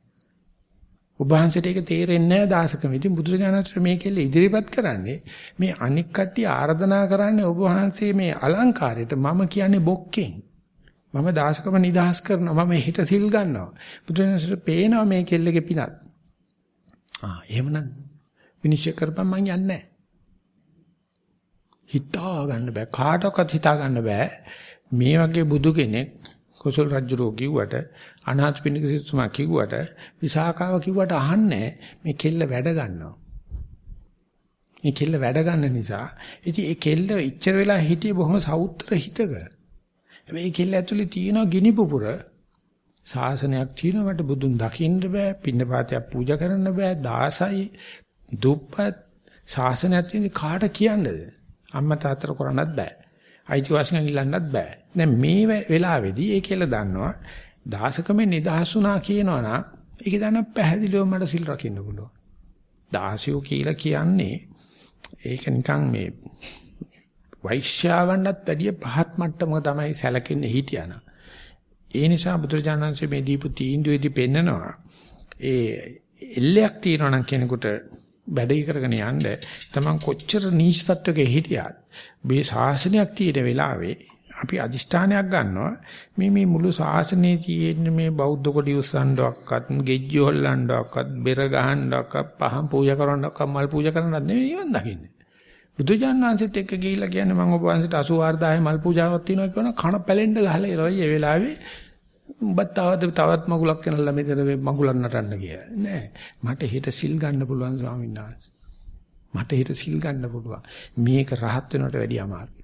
ඔබ වහන්සේට ඒක තේරෙන්නේ නැහැ දහසකම. ඉතින් බුදුරජාණන්සේ මේකෙල්ල ඉදිරිපත් කරන්නේ මේ අනික් කට්ටිය ආර්දනා කරන්නේ ඔබ වහන්සේ මේ අලංකාරයට මම කියන්නේ බොක්කෙන්. මම දහසකම නිදහස් කරනවා මම හෙට සිල් ගන්නවා. බුදුරජාණන්සේ පේනවා මේ කෙල්ලගේ පිනත්. ආ එහෙමනම් විනිශ්චය කරපන් මං යන්නේ නැහැ. හිතා ගන්න බෑ කාටවත් හිතා ගන්න බෑ මේ වගේ බුදු කෙනෙක් කුසල රජුරෝ කිව්වට අනාථපිණ්ඩික සිසුමා කිව්වට විසාකාව කිව්වට අහන්නේ මේ කෙල්ල වැඩ ගන්නවා. මේ කෙල්ල වැඩ ගන්න නිසා ඉතින් ඒ කෙල්ල ඉච්චර වෙලා හිටියේ බොහොම සෞත්‍ර හිතක. හැබැයි කෙල්ල ඇතුලේ තියෙන ගිනි පුපුර ශාසනයක් තියෙනවා මට බුදුන් දකින්න බෑ පින්නපාතයක් පූජා කරන්න බෑ දාසයි දුප්පත් ශාසනයක් තියෙන කාට කියන්නද අම්මා තාත්තට කරන්නත් බෑ අයිතිවාසිකම් ඉල්ලන්නත් බෑ. දැන් මේ වෙලාවේදී ඒ කියලා දන්නවා දාසකමෙන් නිදහස් වුණා කියනවනම් ඒක දන්න පැහැදිලිව මට සිල් රකින්න පුළුවන්. දාසියෝ කියලා කියන්නේ ඒක නිකන් මේ වෛශ්‍යාවන්ටත් වැඩිය පහත් මට්ටමක තමයි සැලකෙන්නේ හිටියාන. ඒ නිසා බුදුරජාණන්සේ මේ දීපු තීන්දුවේදී පෙන්නනවා ඒ එල්ලයක් තියෙනවා නම් කෙනෙකුට වැඩේ කරගෙන යන්න තමන් කොච්චර නීච තත්වයක හිටියත් මේ ශාසනයක් තියෙන වෙලාවේ අපි අදිෂ්ඨානයක් ගන්නවා මේ මේ මුළු ශාසනයේ තියෙන මේ බෞද්ධ කොටි උස්සන්නවක්වත් ගෙජ්ජි හොල්ලන්නවක්වත් බෙර ගහන්නවක්වත් පහන් පූජා කරන්නවක්වත් මල් පූජා කරන්නවත් නෙවෙයි නිවන් දකින්නේ බුදුජානනාංශෙත් එක්ක ගිහිල්ලා කියන්නේ මම ඔබ වහන්සේට 84000 මල් පූජාවක් තියෙනවා කියන කන පැලෙන්න ගහලා ඉරලා ඒ වෙලාවේ උඹත් තවද තවත් මගුලක් කරනලා මෙතන මගුලක් නටන්න කියලා. නෑ. මට හෙට සිල් ගන්න පුළුවන් ස්වාමීන් වහන්සේ. මට හෙට සිල් ගන්න පුළුවන්. මේක රහත් වෙනවට වැඩිය අමාරුයි.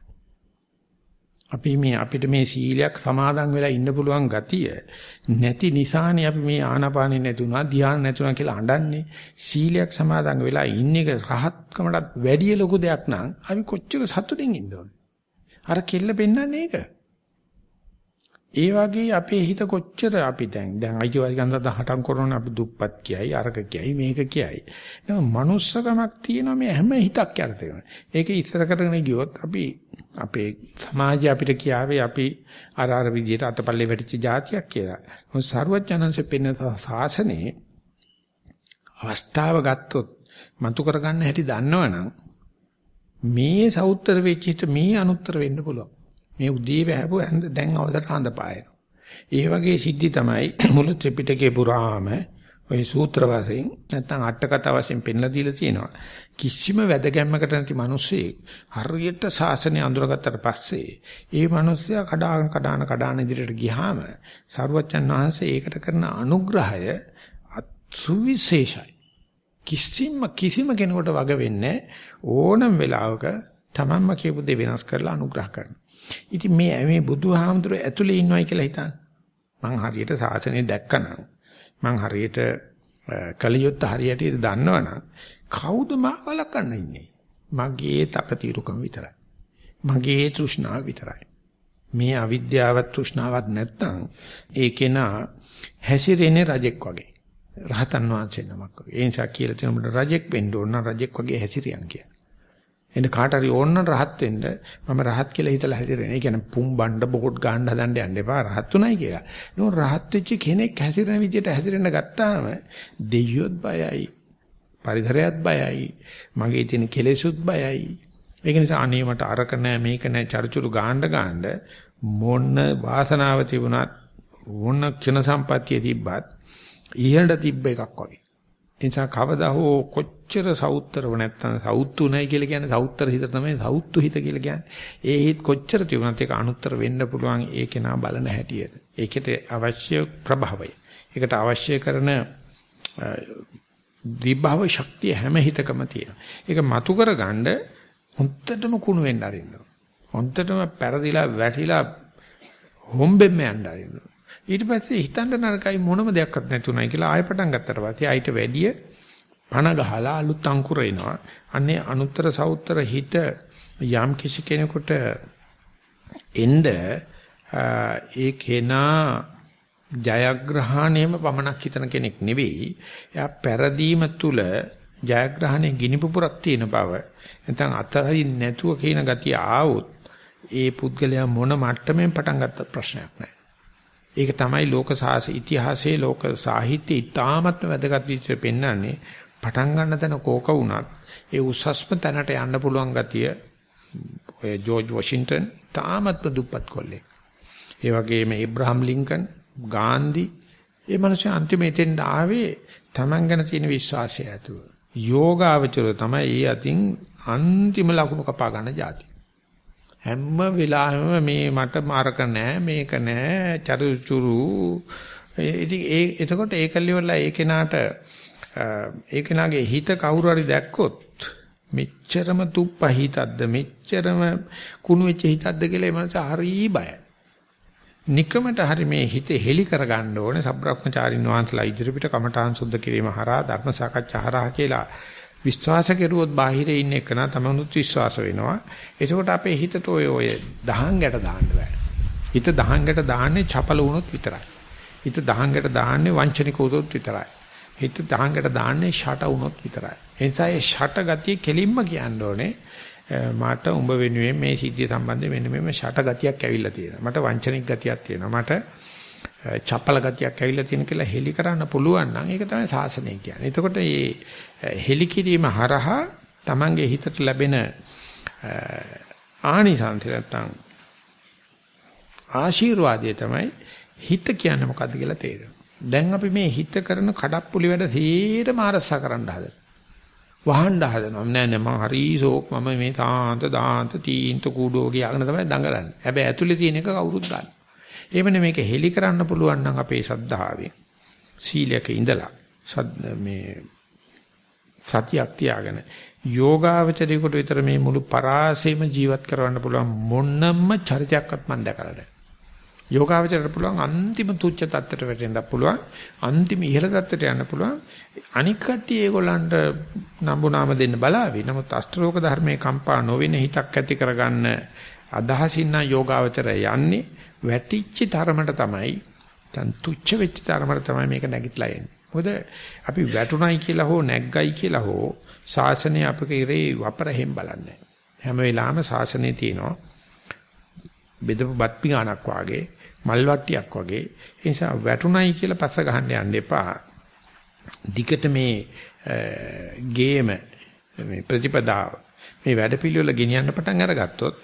අපි මේ අපිට මේ සීලයක් සමාදන් වෙලා ඉන්න පුළුවන් ගතිය නැති නිසානේ අපි මේ ආනාපානෙ නැතුණා ධ්‍යාන නැතුණා කියලා අඬන්නේ. සීලයක් සමාදන් වෙලා ඉන්න එක රහත්කමටත් වැඩිය ලොකු දෙයක් නම් අපි කොච්චර සතුටින් ඉන්න ඕනේ? අර කෙල්ල පෙන්වන්නේ ඒක. ඒ වගේ අපේ හිත කොච්චර අපි දැන් දැන් අයිතිවාසිකම් හටම් කරන අපි දුප්පත් කියයි අරක කියයි මේක කියයි. නම manussකමක් තියෙනවා මේ හැම හිතක් යටතේම. ඒක ඉස්සර කරගෙන ගියොත් අපි අපේ සමාජය අපිට කියාවේ අපි අර අර විදිහට අතපල්ලේ වැටිච්ච જાතියක් කියලා. මොකද සරුවඥාන්සේ පෙන්න සාසනේ අවස්ථාව ගත්තොත් මතු කරගන්න හැටි දන්නවනම් මේ සවුත්තර වෙච්ච මේ අනුත්තර වෙන්න පුළුවන්. මේ උදී වැහපු ඇඳ දැන් අවසට හඳ පායනවා. ඒ වගේ සිද්ධි තමයි [CLEARS THROAT] මුළු ත්‍රිපිටකේ පුරාම ඔය සූත්‍ර වශයෙන් නැත්නම් අට කතා වශයෙන් පෙන්ලා දීලා තියෙනවා. කිසිම වැදගැම්මකට නැති මිනිස්සේ හරියට ශාසනය අඳුරගත්තට පස්සේ ඒ මිනිස්සයා කඩාන කඩාන කඩාන ඉදිරියට ගියාම සරුවච්චන් වහන්සේ ඒකට කරන අනුග්‍රහය අසුවිශේෂයි. කිසිම කිසිම කෙනෙකුට වග වෙන්නේ ඕනම වෙලාවක තමන්ම කියපු දේ වෙනස් කරලා අනුග්‍රහ කරනවා. ඉතින් මේ මේ බුදුහාමුදුර ඇතුලේ ඉන්නවයි කියලා හිතන්න. මං හරියට සාසනය දැක්කනම් මං හරියට කලියොත් හරියට දන්නවනම් කවුද මාව ලකන්න ඉන්නේ? මගේ තකතිරුකම විතරයි. මගේ තෘෂ්ණාව විතරයි. මේ අවිද්‍යාවත් තෘෂ්ණාවත් නැත්තම් ඒකේන හැසිරෙන්නේ රජෙක් වගේ. රහතන් වහන්සේ නමක් වගේ. ඒ නිසා කියලා තියෙනවා රජෙක් වෙන්න ඕන රජෙක් වගේ හැසිරියන් කියලා. එන්න කාට හරි ඕන රහත් වෙන්න මම රහත් කියලා හිතලා හැදිරෙන. ඒ කියන්නේ පුම් බණ්ඩ බෝඩ් ගන්න හදන්න යන්න එපා රහත් උනායි කියලා. නෝ රහත් වෙච්ච කෙනෙක් හැසිරෙන විදිහට හැසිරෙන්න ගත්තාම දෙයියොත් බයයි. පරිසරයත් බයයි. මගේ තියෙන කෙලෙසුත් බයයි. ඒක නිසා අනේ මට අරක නෑ මේක නෑ චරිචුරු ගාන්න ගාන්න මොන වාසනාව තිබුණත් මොන ක්ෂණ සම්පත්තිය තිබ්බත් ඉහළට තිබ්බ එකක් වගේ. නිසා කවදා හෝ කොච්චර සවුත්තරව නැත්තම් සවුත්තු නැහැ කියලා කියන්නේ සවුත්තර හිත තමයි සවුත්තු හිත කියලා කියන්නේ. ඒ හිත කොච්චර තිබුණත් ඒක අනුත්තර වෙන්න පුළුවන් ඒකේ නා බලන හැටියට. ඒකට අවශ්‍ය ප්‍රභවය. ඒකට අවශ්‍ය කරන විභව ශක්තිය හැම හිතකම තියෙනවා. ඒක මතු කරගන්න හොන්තටම කුණු වෙන්න අරින්න. හොන්තටම පෙරදිලා වැටිලා හොම්බෙන්න යන්න අරින්න. ඊට පස්සේ හිතන්න නරකයි මොනම දෙයක්වත් නැතුණයි කියලා ආයෙ පටන් ගත්තට පස්සේ ආයිට වැඩිය පණ ගහලා අලුත් අංකුර එනවා. අන්නේ අනුත්තර සවුත්තර හිත යම් කිසි කෙනෙකුට එnde ඒ කෙනා ජයග්‍රහණයම පමණක් හිතන කෙනෙක් නෙවෙයි. එයා පෙරදීම තුල ජයග්‍රහණයේ ගිනිපුපුරක් තියෙන බව නැත්නම් අතරින් නැතුව කියන ගතිය ආවොත් ඒ පුද්ගලයා මොන මට්ටමින් පටන් ගත්තත් ප්‍රශ්නයක් නැහැ. ඒක තමයි ලෝක සාහිත්‍ය ඉතිහාසයේ ලෝක සාහිත්‍ය ඉතාමත්ම වැදගත් විදිහට පෙන්වන්නේ පටන් ගන්න තැන කෝක වුණත් ඒ උසස්ම තැනට යන්න පුළුවන් ගතිය ඔය ජෝර්ජ් වොෂින්ටන් තාමත්ම දුප්පත් කොල්ලෙක්. ඒ වගේම ඒබ්‍රහම් ලින්කන්, ගාන්ධි ඒ මිනිස්සු අන්තිමේටෙන් ආවේ Taman ගැන තියෙන විශ්වාසය ඇතුව. යෝගාවචරය තමයි ඒ අතින් අන්තිම ලකුණු කපා ගන්න જાති. හැම වෙලාවෙම මේ මට මාරක නෑ මේක නෑ චරුචුරු ඉතින් ඒ එතකොට ඒකල්ලිවලා ඒ කෙනාට ඒ කෙනාගේ හිත කවුරු හරි දැක්කොත් මෙච්චරම තුප්පහිතක්ද මෙච්චරම කුණු වෙච්ච හිතක්ද කියලා ඒ මනස හරි බයයි. নিকමට හරි මේ හිත හෙලි කරගන්න ඕනේ සබ්‍රක්‍මචාරින් වහන්සලා ඉදිරිපිට කමඨාන් සුද්ධ කිරීම හරහා ධර්ම සාකච්ඡා හරහා කියලා විශ්වාස කෙරුවොත් බාහිරේ ඉන්න එක නා තමනුත් විශ්වාස වෙනවා. එතකොට අපේ හිතට ඔය ඔය දහංගට දාන්න බෑ. හිත දහංගට දාන්නේ චපල වුණොත් විතරයි. හිත දහංගට දාන්නේ වංචනික වුණොත් විතරයි. හිත දහංගට දාන්නේ ෂට වුණොත් විතරයි. ඒ නිසා ඒ ෂට ගතිය කෙලින්ම කියන්න ඕනේ. මට උඹ වෙනුවෙන් මේ සිද්ධිය සම්බන්ධයෙන් මෙන්න මෙන්න ෂට ගතියක් ඇවිල්ලා තියෙනවා. මට වංචනික ගතියක් තියෙනවා. මට චපල ගතියක් ඇවිල්ලා තියෙන කියලා හෙලි කරන්න පුළුවන් නම් ඒක තමයි සාසනය කියන්නේ. එතකොට මේ හෙලි කිරීම හරහා Tamange හිතට ලැබෙන ආනිසංස නැත්තම් ආශිර්වාදය තමයි හිත කියන්නේ මොකද්ද කියලා තේරෙනවා. දැන් අපි මේ හිත කරන කඩප්පුලි වැඩ තීරම අරසා කරන්න හදනවා. වහන්න හදනවා. නෑ නෑ මම හරි ෂෝක් මම මේ තාන්ත දාන්ත තීන්ත කූඩෝ කියලාගෙන තමයි දඟලන්නේ. හැබැයි ඇතුලේ තියෙන එක කවුරුත් දන්නේ. එහෙමනේ මේක හෙලි කරන්න පුළුවන් නම් අපේ ශද්ධාවෙන් සීලයක ඉඳලා මේ සතියක් තියාගෙන යෝගාවචරයකට විතර මේ මුළු පරාසෙම ජීවත් කරවන්න පුළුවන් මොනම චරිතයක්වත් මම දැකලා නැහැ. යෝගාවචරයට පුළුවන් අන්තිම තුච්ච තත්ත්වයට වැටෙන්න පුළුවන් අන්තිම ඉහළ තත්ත්වයට යන්න පුළුවන්. අනික් කට්ටිය ඒගොල්ලන්ට නම්බුනාම දෙන්න බලාවි. නමුත් අෂ්ටලෝක ධර්මයේ කම්පා නොවෙන හිතක් ඇති කරගන්න අදහසින් නම් යෝගාවචරය යන්නේ වැටිච්ච තරමට තමයි දැන් තුච්ච වෙච්ච තරමට තමයි මේක නැගිටලා එන්නේ. මොකද අපි වැටුණයි කියලා හෝ නැග්ගයි කියලා හෝ ශාසනය අපේ වපරහෙන් බලන්නේ. හැම වෙලාවෙම ශාසනයේ තියෙනවා බෙදපු බත් පිඟානක් වාගේ මල් වට්ටියක් වගේ ඒ නිසා වැටුණයි කියලා පස්ස ගහන්න යන්න එපා දිගට මේ ගේම මේ ප්‍රතිපදාව මේ වැඩපිළිවෙල ගෙනියන්න පටන් අරගත්තොත්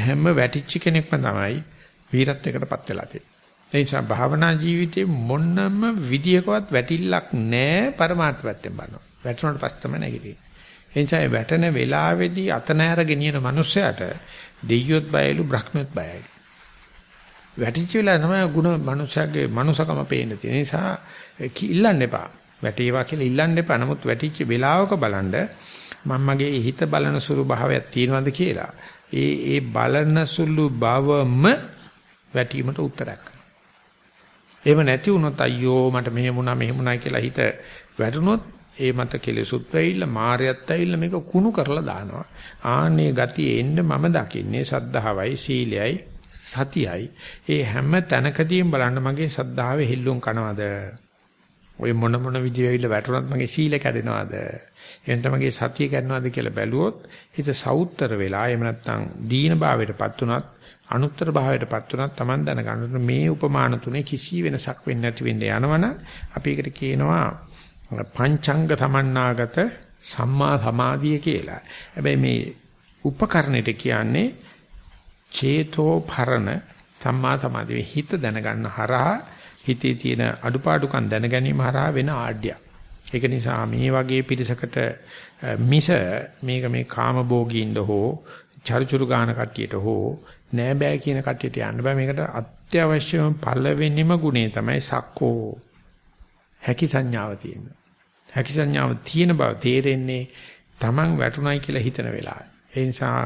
හැම වැටිච්ච කෙනෙක්ම තමයි වීරත්වයකටපත් වෙලා තියෙන්නේ. ඒ නිසා භාවනා ජීවිතේ මොනම විදියකවත් වැටිල්ලක් නැහැ પરමාර්ථ පැත්තෙන් බලනවා. වැටුණාට පස්සේ තමයි නැගිටින්නේ. ඒ නිසා මේ වැටෙන වෙලාවේදී අත නෑර ගෙනියන මිනිස්සයාට දෙයියොත් බයලු බ්‍රහ්මයොත් බයයි. වැටිච්ච වෙලාව තමයි ගුණ මනුෂයාගේ මනුසකම පේන්න තියෙන නිසා ඉල්ලන්න එපා. වැටේවා කියලා ඉල්ලන්න එපා. නමුත් වැටිච්ච වෙලාවක බලන්න මම මගේ හිත බලන සුළු භාවයක් තියෙනවද කියලා. ඒ ඒ බලන සුළු බවම වැටීමට උත්තරයක්. එහෙම නැති වුණොත් අයියෝ මට මෙහෙම වුණා මෙහෙම වුණා කියලා හිත වැටුනොත් ඒ මත කෙලෙසුත් වෙයිලා මායයත් ඇවිල්ලා මේක කුණු කරලා දානවා. ආන්නේ ගතිය එන්න මම දකින්නේ සද්ධාවයි සීලයයි සතියයි. ඒ හැම තැනකදීම බලන්න මගේ සද්ධාවේ හිල්ලුම් කනවද? ඔය මොන මොන විදියෙ ඇවිල්ලා වැටුණත් මගේ සීල කැඩෙනවද? එහෙනම් මගේ සතිය කැඩෙනවද කියලා බැලුවොත් හිත සවුත්තර වෙලා එහෙම නැත්නම් දීන භාවයටපත් උනත් අනුත්තර භාවයටපත් උනත් Taman දැනගන්න මේ උපමාන තුනේ කිසි වෙනසක් වෙන්නේ නැති වෙන්නේ යනවනම් අපි ඒකට කියනවා පංචංග තමන්නාගත සම්මා සමාධිය කියලා. හැබැයි මේ උපකරණයට කියන්නේ චේතෝ පරණ සම්මා සමාධිය හිත දැනගන්න හරහා හිතේ තියෙන අඩුපාඩුකම් දැන ගැනීම හරහා වෙන ආඩ්‍යයක්. ඒක නිසා මේ වගේ පිරිසකට මිස මේක මේ කාම භෝගීන්ද හෝ චරිචුරු ගාන කට්ටියට හෝ නෑ බෑ කියන කට්ටියට යන්න බෑ මේකට අත්‍යවශ්‍යම පළවෙනිම ගුණේ තමයි සක්කෝ හැකි සංඥාව තියෙනවා. හැකි සංඥාව තියෙන බව තේරෙන්නේ Taman වැටුණයි කියලා හිතන වෙලාවේ. ඒ නිසා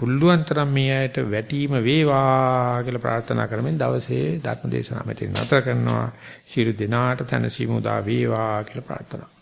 පුල්ලුවන් තරම් මේ ඇයට වැටීම වේවා කියලා ප්‍රාර්ථනා කරමින් දවසේ ධර්ම දේශනාව මෙතන නතර කරනවා. ශිරු දිනාට තනසිමුදා වේවා කියලා ප්‍රාර්ථනා